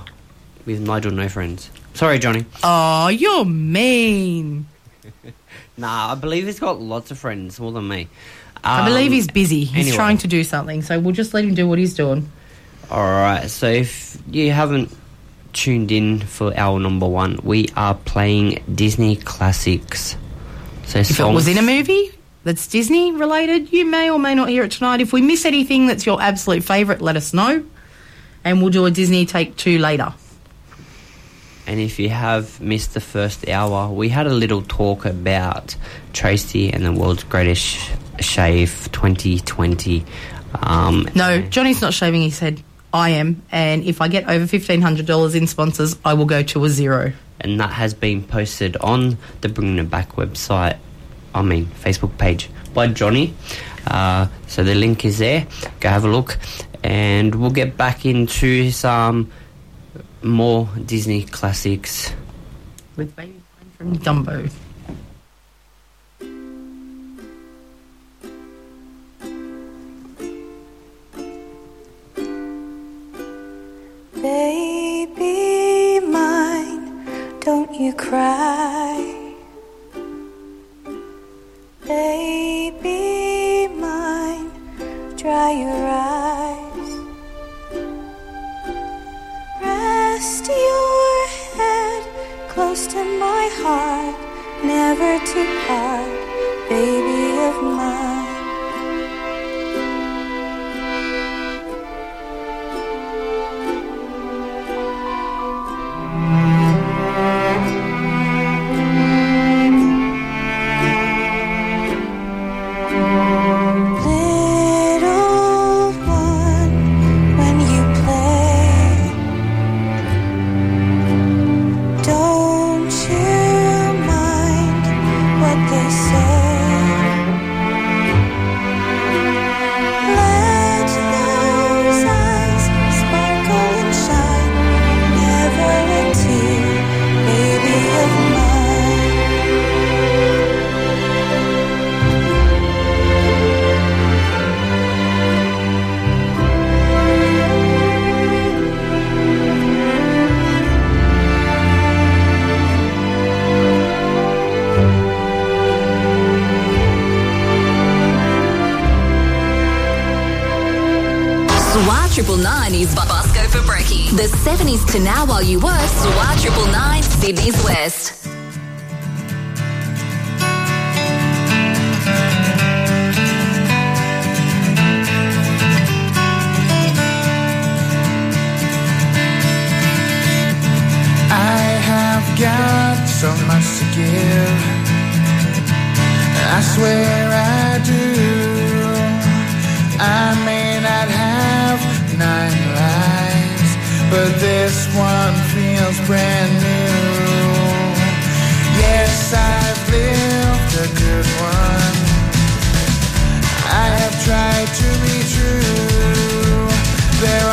[SPEAKER 9] with Nigel, no friends. Sorry, Johnny.
[SPEAKER 1] Oh, you're mean.
[SPEAKER 9] Nah, I believe he's got lots of friends, more than me.
[SPEAKER 1] I believe
[SPEAKER 9] Um,
[SPEAKER 1] he's busy. He's
[SPEAKER 9] anyway.
[SPEAKER 1] trying to do something, so we'll just let him do what he's doing.
[SPEAKER 9] All right. So if you haven't tuned in for our number one, we are playing Disney classics. So
[SPEAKER 1] If it was in a movie that's Disney related, you may or may not hear it tonight. If we miss anything that's your absolute favourite, let us know, and we'll do a Disney take two later.
[SPEAKER 9] And if you have missed the first hour, we had a little talk about Tracy and the world's greatest shave 2020. Um,
[SPEAKER 1] No, Johnny's not shaving his head. I am, and if I get over fifteen hundred dollars in sponsors, I will go to a zero.
[SPEAKER 9] and that has been posted on the Bringing It Back website, I mean, Facebook page by Johnny. Uh, so the link is there. Go have a look, and we'll get back into some more Disney classics.
[SPEAKER 1] With baby from Dumbo.
[SPEAKER 23] Baby mine, don't you cry. Baby mine, dry your eyes. Rest your head close to my heart, never to part, baby of mine.
[SPEAKER 2] to Now While You Work, SWR Triple Nine, Sydney's West.
[SPEAKER 7] I have got so much to give. I swear. this one feels brand new. Yes, I've lived a good one. I have tried to be true. There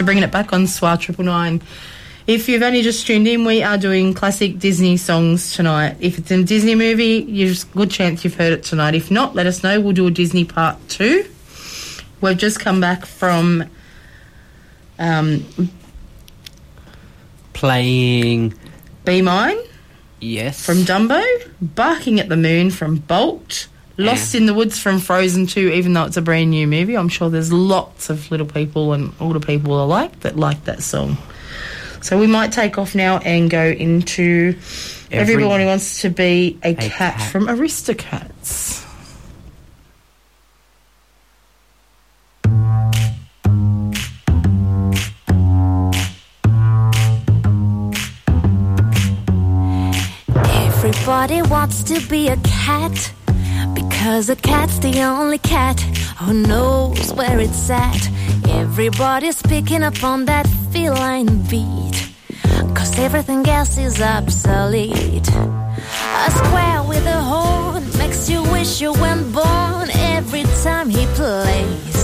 [SPEAKER 7] to
[SPEAKER 1] Bringing It Back on SWR Triple Nine. If you've only just tuned in, we are doing classic Disney songs tonight. If it's a Disney movie, there's a good chance you've heard it tonight. If not, let us know. We'll do a Disney part two. We've just come back from um,
[SPEAKER 9] Playing.
[SPEAKER 1] Be Mine
[SPEAKER 9] Yes.
[SPEAKER 1] from Dumbo, Barking at the Moon from Bolt, Lost in the Woods from Frozen 2, even though it's a brand new movie. I'm sure there's lots of little people and older people alike that like that song. So we might take off now and go into
[SPEAKER 9] Every-
[SPEAKER 1] Everyone Who Wants to Be a, cat,
[SPEAKER 9] Cat.
[SPEAKER 1] from Aristocats.
[SPEAKER 5] Everybody wants to be a cat because a cat's the only cat who knows where it's at. Everybody's picking up on that feline beat because everything else is obsolete. A square with a horn makes you wish you weren't born every time he plays.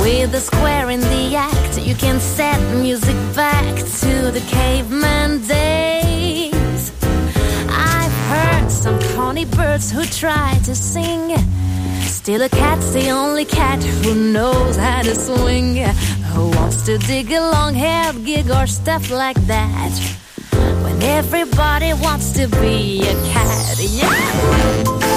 [SPEAKER 5] With a square in the act, you can set music back to the caveman days. Corny birds who try to sing. Still, a cat's the only cat who knows how to swing. Who wants to dig a long haired gig or stuff like that? When everybody wants to be a cat, yeah!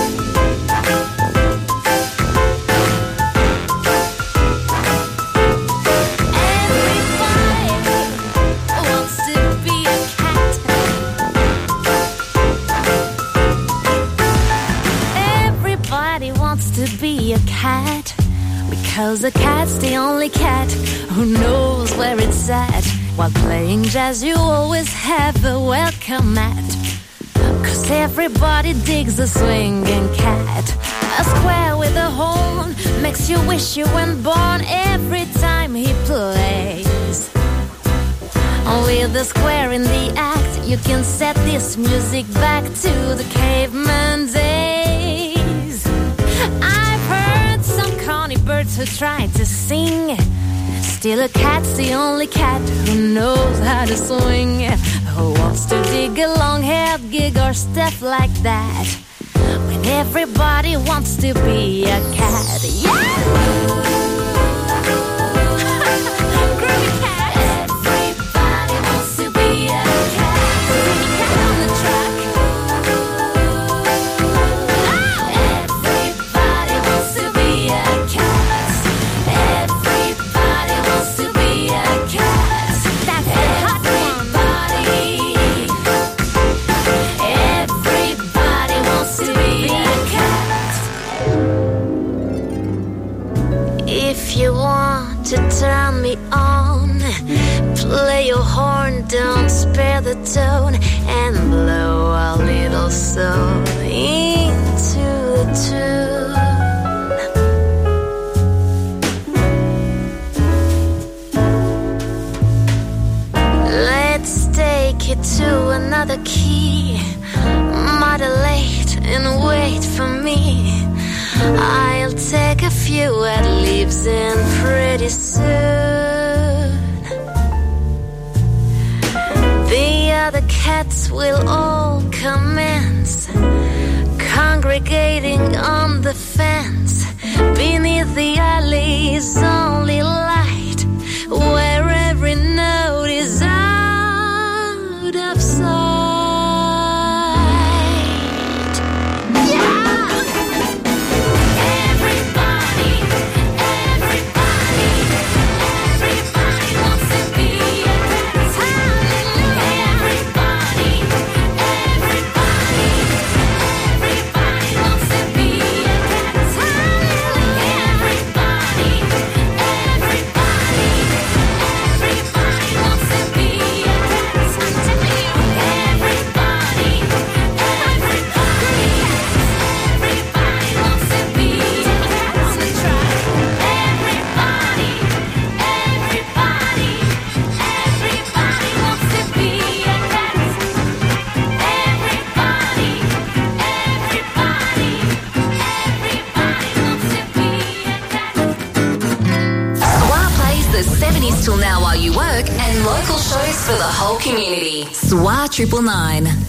[SPEAKER 5] Because a cat's the only cat who knows where it's at. While playing jazz, you always have a welcome mat. Cause everybody digs a swinging cat. A square with a horn makes you wish you weren't born every time he plays. With a square in the act, you can set this music back to the caveman birds who try to sing. Still, a cat's the only cat who knows how to swing. Who wants to dig a long haired gig or stuff like that? When everybody wants to be a cat, yeah! On, play your horn, don't spare the tone, and blow a little soul into the tune. Let's take it to another key. Modulate and wait for me. I'll take a few ad libs in pretty soon. Cats will all commence, congregating on the fence. Beneath the alley's only light, Now while you work and
[SPEAKER 2] local shows for the whole community.
[SPEAKER 24] SWR 999.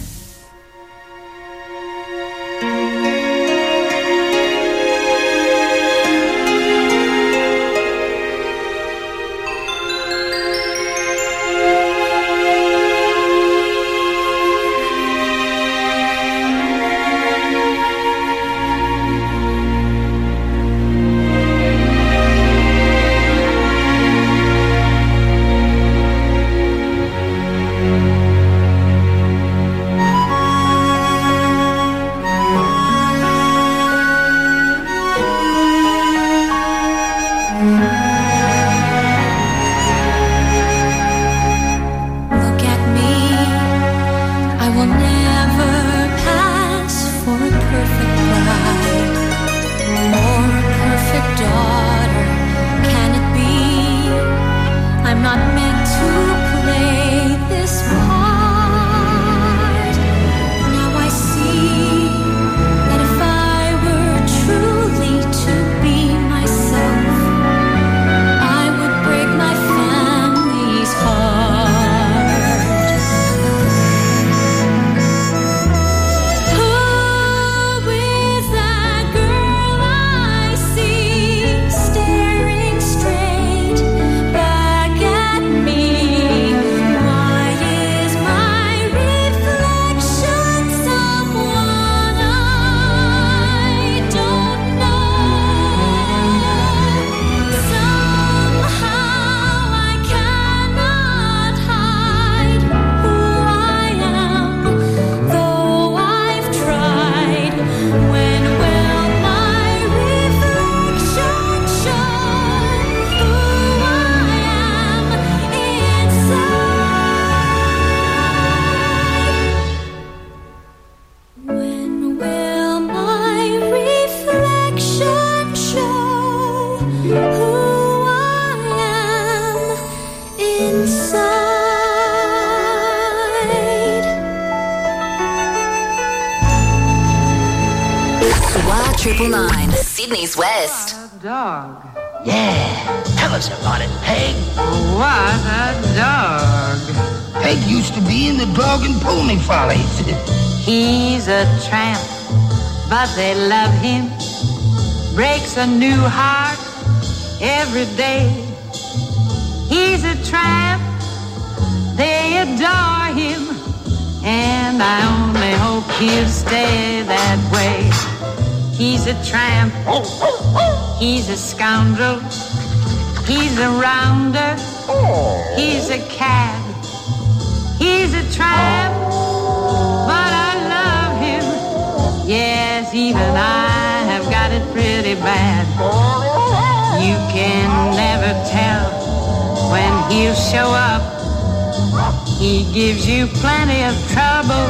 [SPEAKER 24] Gives you plenty of trouble.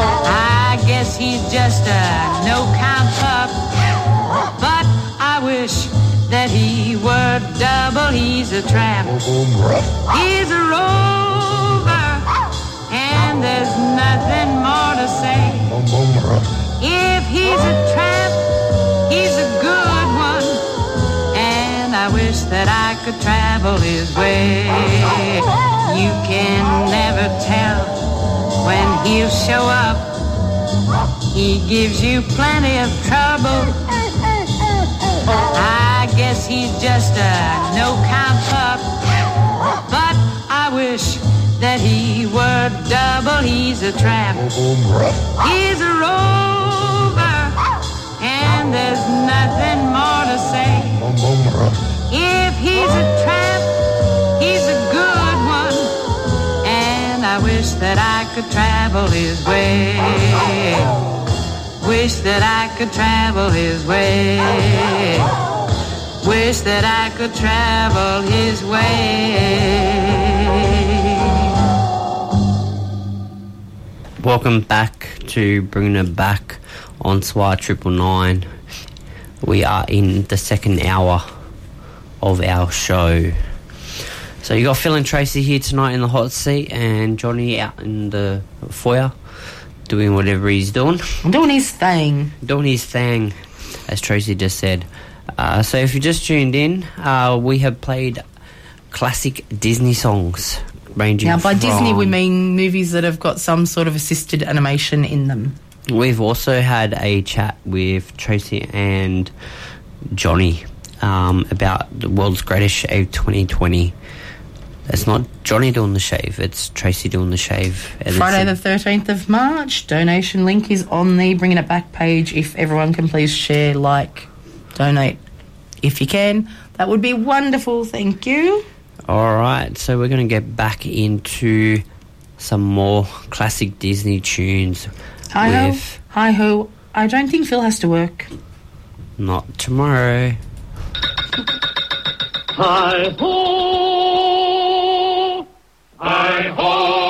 [SPEAKER 24] I guess he's just a no count pup. But I wish that he were double. He's a tramp. He's a rover. And there's nothing more to say. If he's a tramp, he's a good one. And I wish that I could travel his way. He'll show up. He gives you plenty of trouble. I guess he's just a no count pup. But I wish that he were double. He's a tramp. He's a rover. And there's nothing more to say. If he's a tramp, he's a Wish that I could travel his way. Wish that I could travel his way. Wish that I could travel his way.
[SPEAKER 9] Welcome back to it back on SWR Triple Nine. We are in the second hour of our show. So you got Phil and Tracy here tonight in the hot seat, and Johnny out in the foyer doing whatever he's doing.
[SPEAKER 1] Doing his thing.
[SPEAKER 9] Doing his thing, as Tracy just said. Uh, so if you just tuned in, uh, we have played classic Disney songs, ranging.
[SPEAKER 1] Now, by Disney, we mean movies that have got some sort of assisted animation in them.
[SPEAKER 9] We've also had a chat with Tracy and Johnny um, about the world's greatest shave 2020. It's not Johnny doing the shave; it's Tracy doing the shave.
[SPEAKER 1] Friday the 13th of March. Donation link is on the Bringing It Back page. If everyone can please share, like, donate if you can, that would be wonderful. Thank you.
[SPEAKER 9] All right, so we're going to get back into some more classic Disney tunes.
[SPEAKER 1] Hi ho. Hi ho. I don't think Phil has to work.
[SPEAKER 9] Not tomorrow.
[SPEAKER 4] Hi ho, hi ho,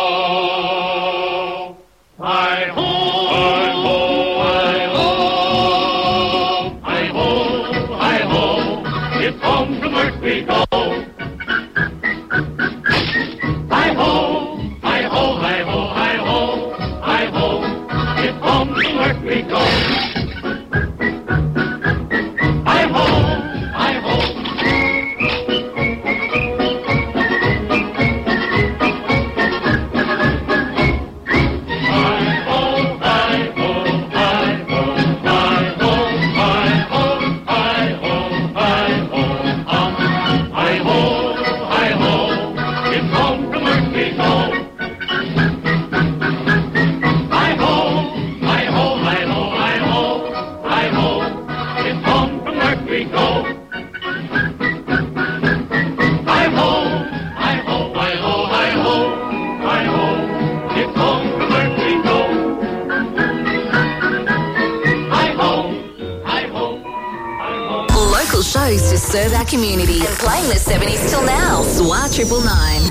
[SPEAKER 2] serve our community and playing the 70s till now. SWR
[SPEAKER 25] 999.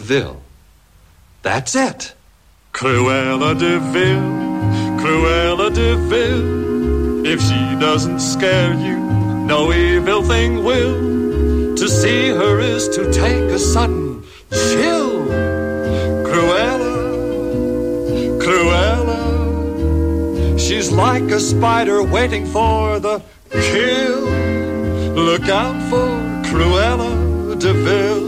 [SPEAKER 25] de Vil. That's it.
[SPEAKER 26] Cruella de Vil, Cruella de Vil. If she doesn't scare you, no evil thing will. To see her is to take a sudden chill. Cruella, Cruella. She's like a spider waiting for the kill. Look out for Cruella de Vil.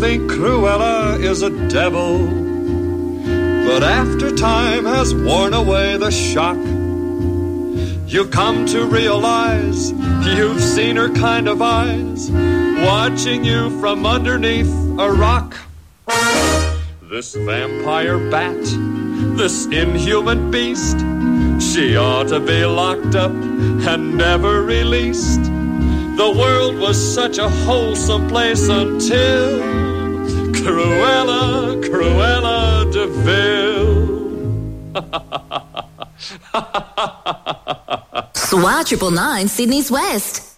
[SPEAKER 26] Think Cruella is a devil, but after time has worn away the shock, you come to realize you've seen her kind of eyes watching you from underneath a rock. This vampire bat, this inhuman beast, she ought to be locked up and never released. The world was such a wholesome place until Cruella, Cruella de Vil.
[SPEAKER 7] SWR Triple Nine, Sydney's West.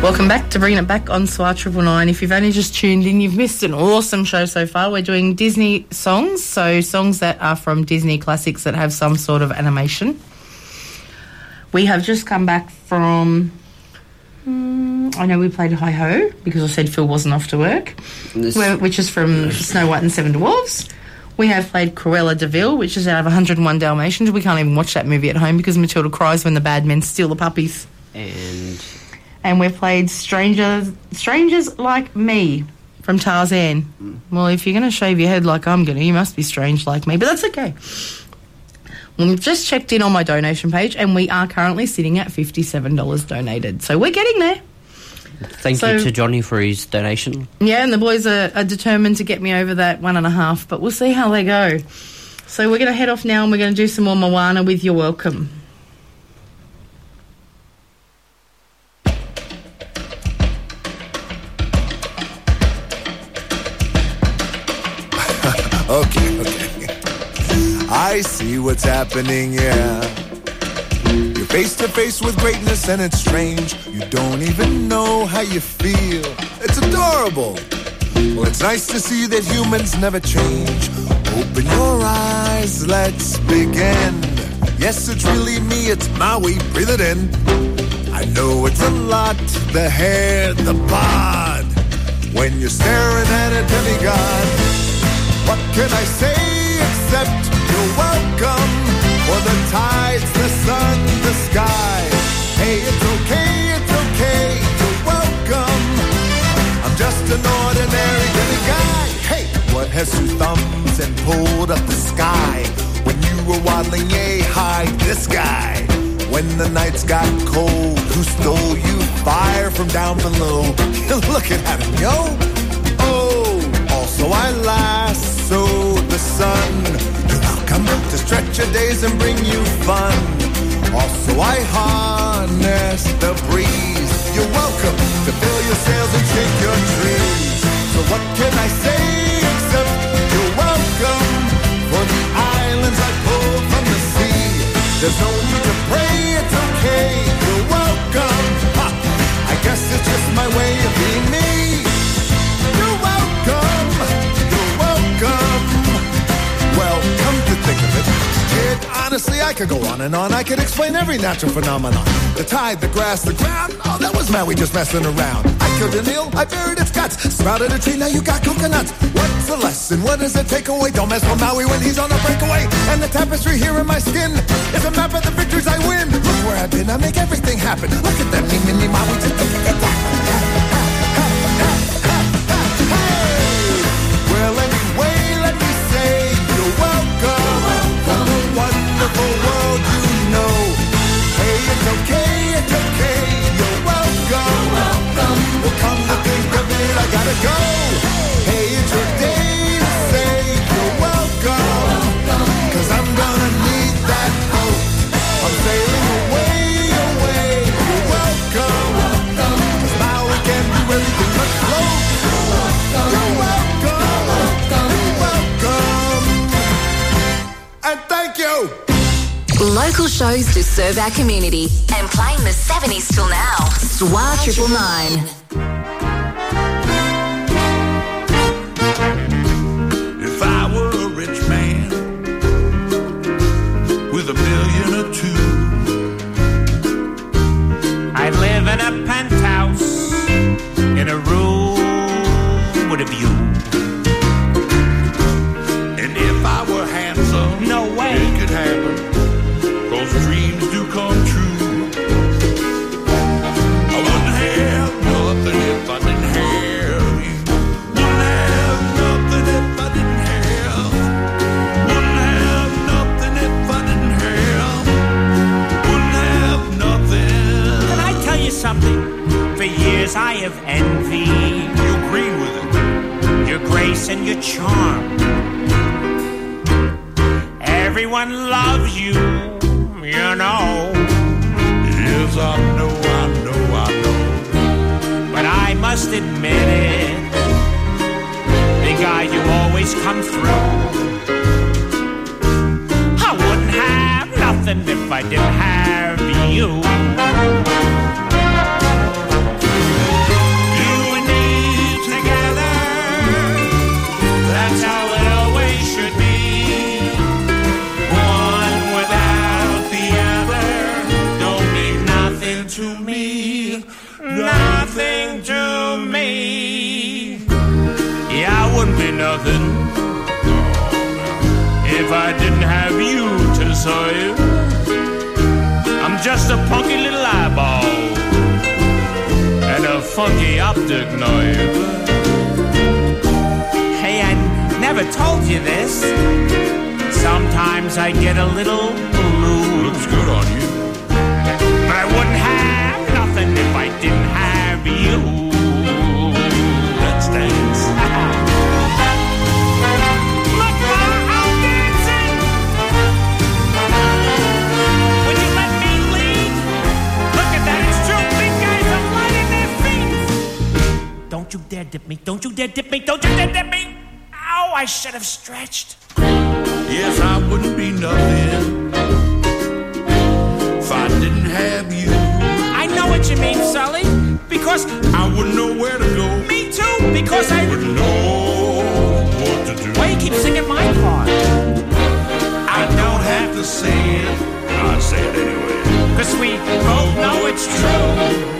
[SPEAKER 1] Welcome back to Bringing It Back on SWR Triple Nine. If you've only just tuned in, you've missed an awesome show so far. We're doing Disney songs, so songs that are from Disney classics that have some sort of animation. We have just come back from. mm, I know we played Hi Ho because I said Phil wasn't off to work, which is from Snow White and Seven Dwarfs. We have played Cruella de Vil, which is out of 101 Dalmatians. We can't even watch that movie at home because Matilda cries when the bad men steal the puppies
[SPEAKER 9] And
[SPEAKER 1] and we've played Strangers Strangers Like Me from Tarzan. Mm. Well, if you're going to shave your head like I'm going to, you must be strange like me, but that's okay. We've just checked in on my donation page and we are currently sitting at $57 donated. So we're getting there.
[SPEAKER 9] thank
[SPEAKER 1] So-
[SPEAKER 9] you to Johnny for his donation.
[SPEAKER 1] Yeah, and the boys are, are determined to get me over that one and a half, but we'll see how they go. So we're going to head off now and we're going to do some more Moana with You're Welcome.
[SPEAKER 27] I see what's happening, yeah. You're face to face with greatness and it's strange. You don't even know how you feel. It's adorable. Well, it's nice to see that humans never change. Open your eyes let's begin. Yes, it's really me, it's Maui, breathe it in. I know it's a lot, the hair, the bod. When you're staring at a demigod, what can I say except welcome? For the tides, the sun, the sky. Hey, it's okay, it's okay, you're welcome. I'm just an ordinary demigod. Hey, what has two thumbs and pulled up the sky? When you were waddling yay high, this guy. When the nights got cold, who stole you fire from down below? Looking at him, yo. Oh, also I lassoed the sun. You're to stretch your days and bring you fun. Also I harness the breeze. You're welcome to fill your sails and shake your trees. So what can I say except you're welcome for the islands I pulled from the sea. There's no need to pray, it's okay. You're welcome. Ha! I guess it's just my way of being me. Think of it, kid, honestly, I could go on and on. I could explain every natural phenomenon. The tide, the grass, the ground. Oh, that was Maui just messing around. I killed an eel, I buried its guts. Sprouted a tree, now you got coconuts. What's the lesson? What does it take away? Don't mess with Maui when he's on a breakaway. And the tapestry here in my skin is a map of the victories I win. Look where I've been, I make everything happen. Look at them, me, mini Maui, just look at that. gotta go. Hey, it's your day to say you're welcome. Cause I'm gonna need that boat. I'm sailing away, away. You're welcome. Cause now we can do everything but float. You're welcome. You're welcome. And thank you.
[SPEAKER 18] Local shows to serve our community and playing the 70s till now.
[SPEAKER 28] SWR 999. Thank you.
[SPEAKER 4] Years I have envy.
[SPEAKER 28] You agree with it?
[SPEAKER 4] your grace and your charm. Everyone loves you, you know.
[SPEAKER 28] Yes, I know, I know, I know.
[SPEAKER 4] But I must admit it, the guy you always come through. I wouldn't have nothing if I didn't have. You if I didn't have you to serve. I'm just a punky little eyeball and a funky optic nerve. Hey, I never told you this. Sometimes I get a little blue.
[SPEAKER 28] Looks good on you.
[SPEAKER 4] dip me. Don't you dare dip me. Don't you dare dip me. Ow, I should have stretched.
[SPEAKER 28] Yes, I wouldn't be nothing if I didn't have you.
[SPEAKER 4] I know what you mean, Sulley, because
[SPEAKER 28] I wouldn't know where to go.
[SPEAKER 4] Me too, because I
[SPEAKER 28] wouldn't know what to do.
[SPEAKER 4] Why you keep singing my part?
[SPEAKER 29] I don't have to say it. I say it anyway. Cause we both know
[SPEAKER 9] it's true.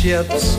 [SPEAKER 9] чепец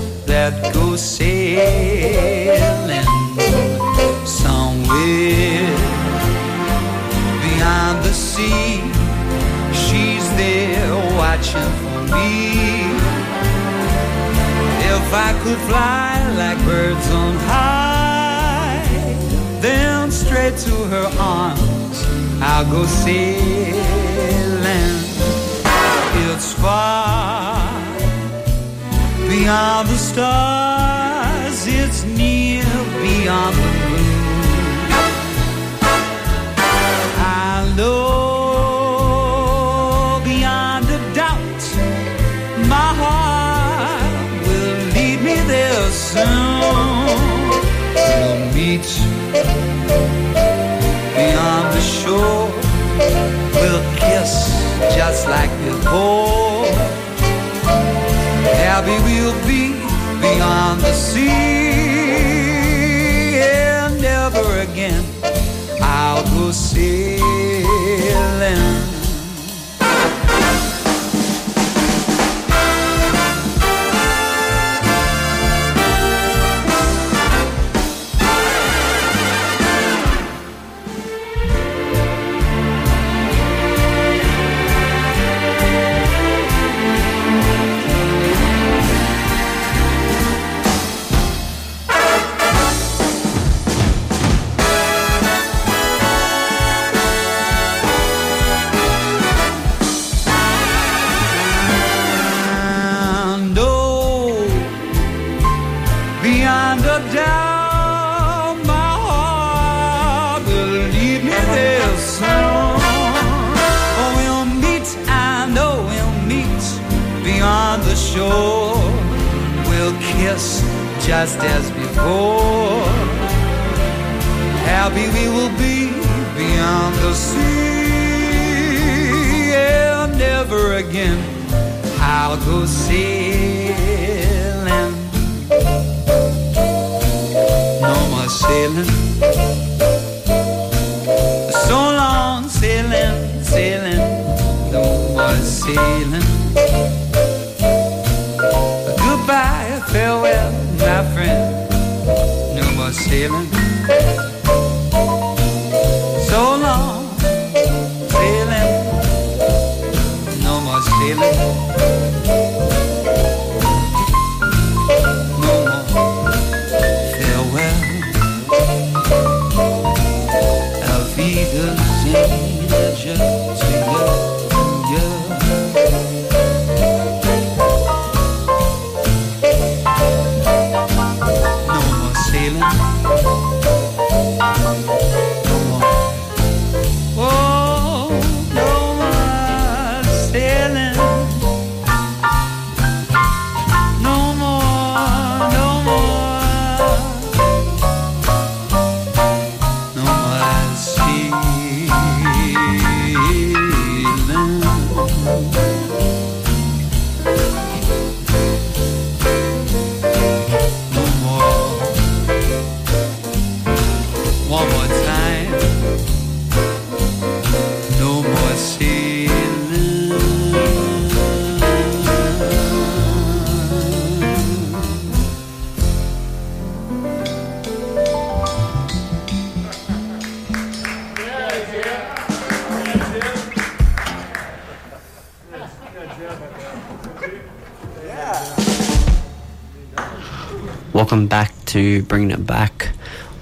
[SPEAKER 9] bringing it back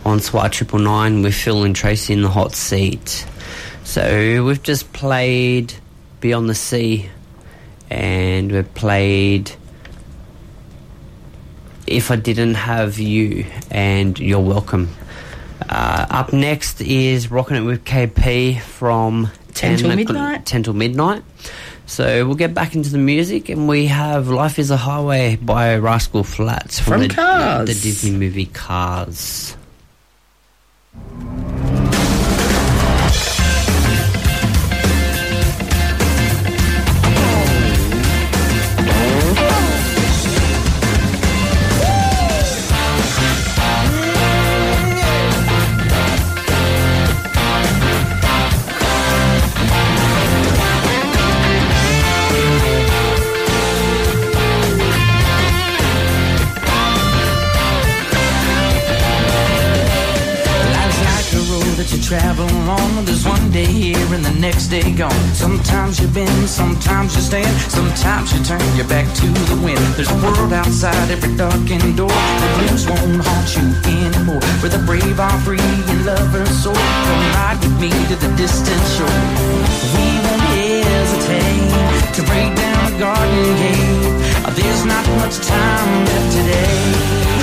[SPEAKER 9] on SWR Triple Nine with Phil and Tracy in the hot seat. So we've just played Beyond the Sea, and we've played If I Didn't Have You, and You're Welcome. Uh, up next is Rocking It with KP from
[SPEAKER 1] 10, 10
[SPEAKER 9] till
[SPEAKER 1] midnight.
[SPEAKER 9] 10 till midnight. So we'll get back into the music, and we have "Life Is a Highway" by Rascal Flatts
[SPEAKER 1] from, from
[SPEAKER 9] the,
[SPEAKER 1] Cars,
[SPEAKER 9] the Disney movie Cars.
[SPEAKER 6] Sometimes you bend, sometimes you stand, sometimes you turn your back to the wind. There's a world outside every darkened door. The blues won't haunt you anymore. Where the brave are free and lovers soar. Come ride with me to the distant shore. We won't hesitate to break down the garden gate. There's not much time left today.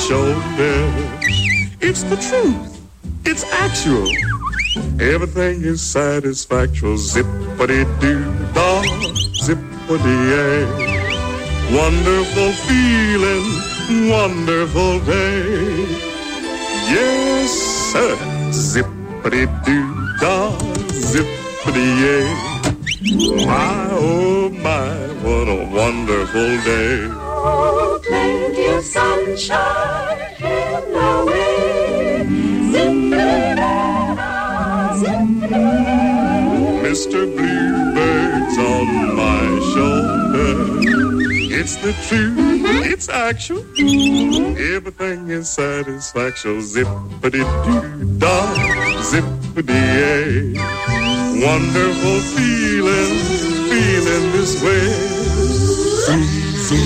[SPEAKER 6] My
[SPEAKER 26] shoulder. It's the truth. It's actual. Everything is satisfactual. Zippity-doo-dah, zippity-yay. Eh. Wonderful feeling, wonderful day. Yes, sir. Zippity-doo-dah, zippity-yay. Eh. My, oh my, what a wonderful day.
[SPEAKER 7] Plenty of sunshine in the way.
[SPEAKER 26] Mr. Bluebird's on my shoulder. It's the truth, mm-hmm. it's actual. Everything is satisfaction. Zippity-doo-dah, zippity-yay. Wonderful feeling, feeling this way. Mr.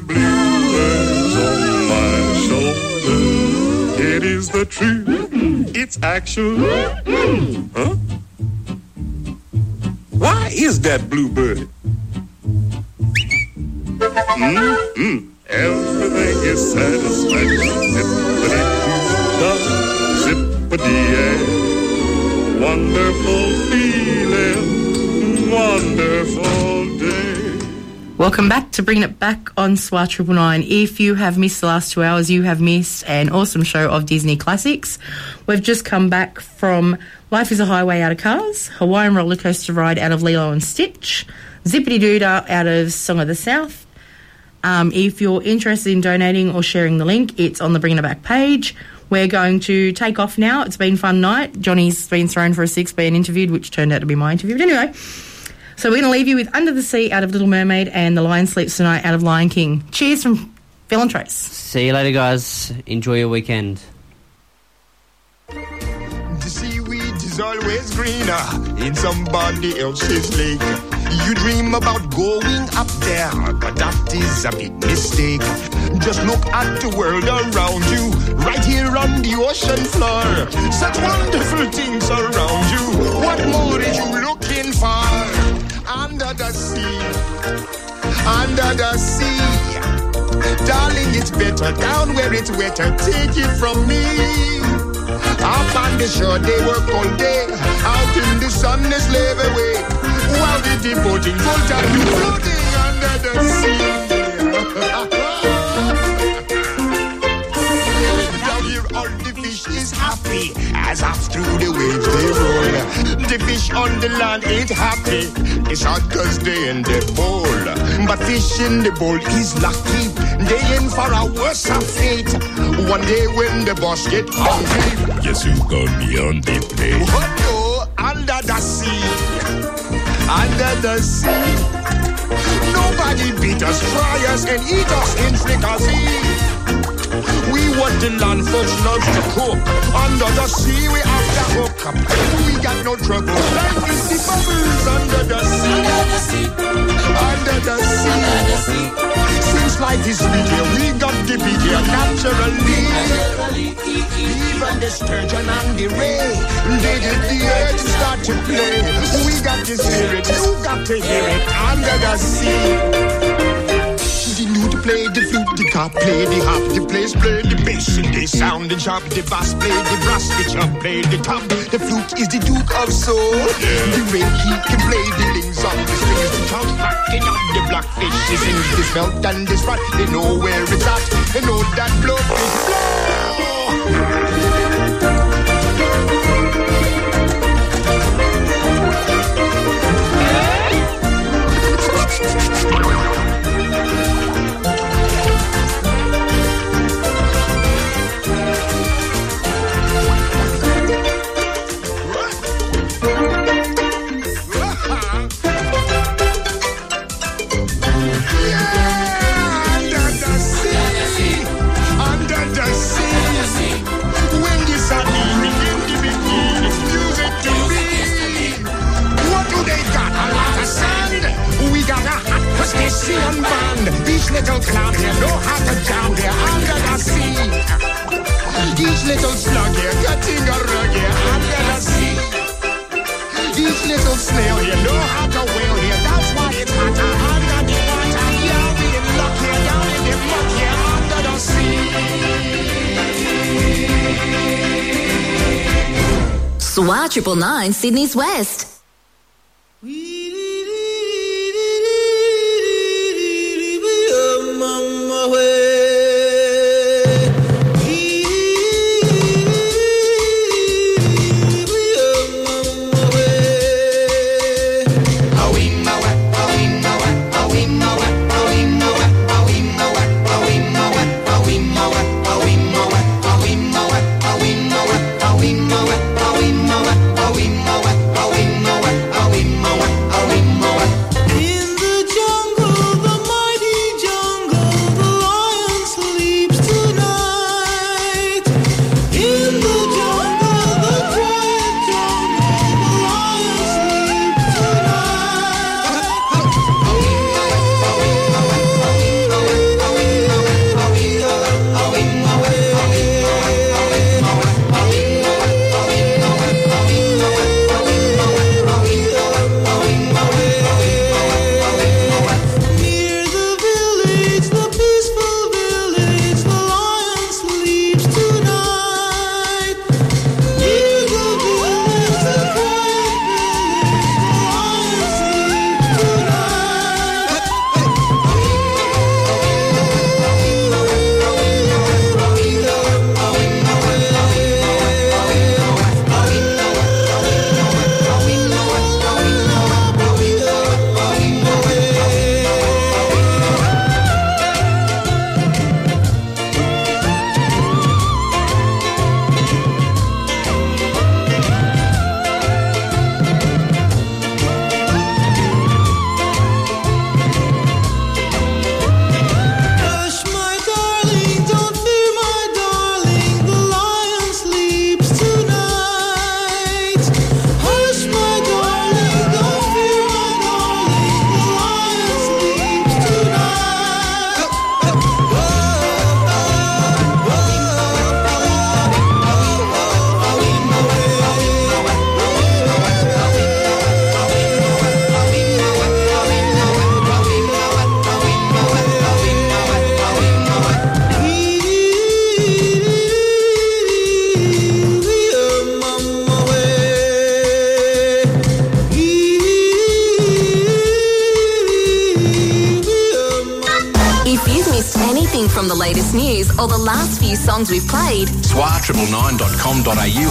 [SPEAKER 26] Bluebird's on my shoulder. It is the truth. It's actual. Huh? Why is that bluebird? Mm-mm. Everything is satisfaction. Zippity-yay. Wonderful feeling, wonderful day.
[SPEAKER 1] Welcome back to Bringing It Back on SWR Triple Nine. If you have missed the last two hours, you have missed an awesome show of Disney classics. We've just come back from Life is a Highway out of Cars, Hawaiian Roller Coaster Ride out of Lilo and Stitch, Zippity Doodah out of Song of the South. Um, if you're interested in donating or sharing the link, it's on the Bringing It Back page. We're going to take off now. It's been a fun night. Johnny's been thrown for a six, being interviewed, which turned out to be my interview. But anyway, so we're going to leave you with Under the Sea out of Little Mermaid and The Lion Sleeps Tonight out of Lion King. Cheers from Phil and Trace.
[SPEAKER 9] See you later, guys. Enjoy your weekend.
[SPEAKER 3] The seaweed is always greener in somebody else's lake. You dream about going up there, but that is a big mistake. Just look at the world around you, right here on the ocean floor. Such wonderful things around you. What more are you looking for? Under the sea, under the sea. Darling, it's better down where it's wetter. Take it from me. Up on the shore, they work all day. Out in the sun, they slave away. While the devoting full time, you floating under the sea. Down here, all the fish is happy as off through the waves they roll. The fish on the land ain't happy. It's hot cause they in the bowl. But fish in the bowl is lucky. They in for a worse fate. One day when the boss get hungry,
[SPEAKER 26] Yes, you got me on the plate.
[SPEAKER 3] what no, under the sea, under the sea. Nobody beat us, fry us, and eat us in fricassee. We what the land folks love to cook. Under the sea, we have to hook up. We got no trouble. Life is the bubbles under the sea. Under the sea. Since life is sweet we got to be here naturally. Even the sturgeon and the ray, they get the air to start to play. We got the spirit, you got to hear it under the sea. The lute play the flute, the cop play the harp, the place play the bass, and they sound and sharp. The bass play the brass, the chop play the top. The flute is the duke of soul. The ray he can play the lings on the strings. The chop rocking on the blackfish is in the smelt and the spot. They know where it's at. They know that blow is blow.
[SPEAKER 2] 9 Sydney's West.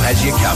[SPEAKER 17] swr999.com.au you covered.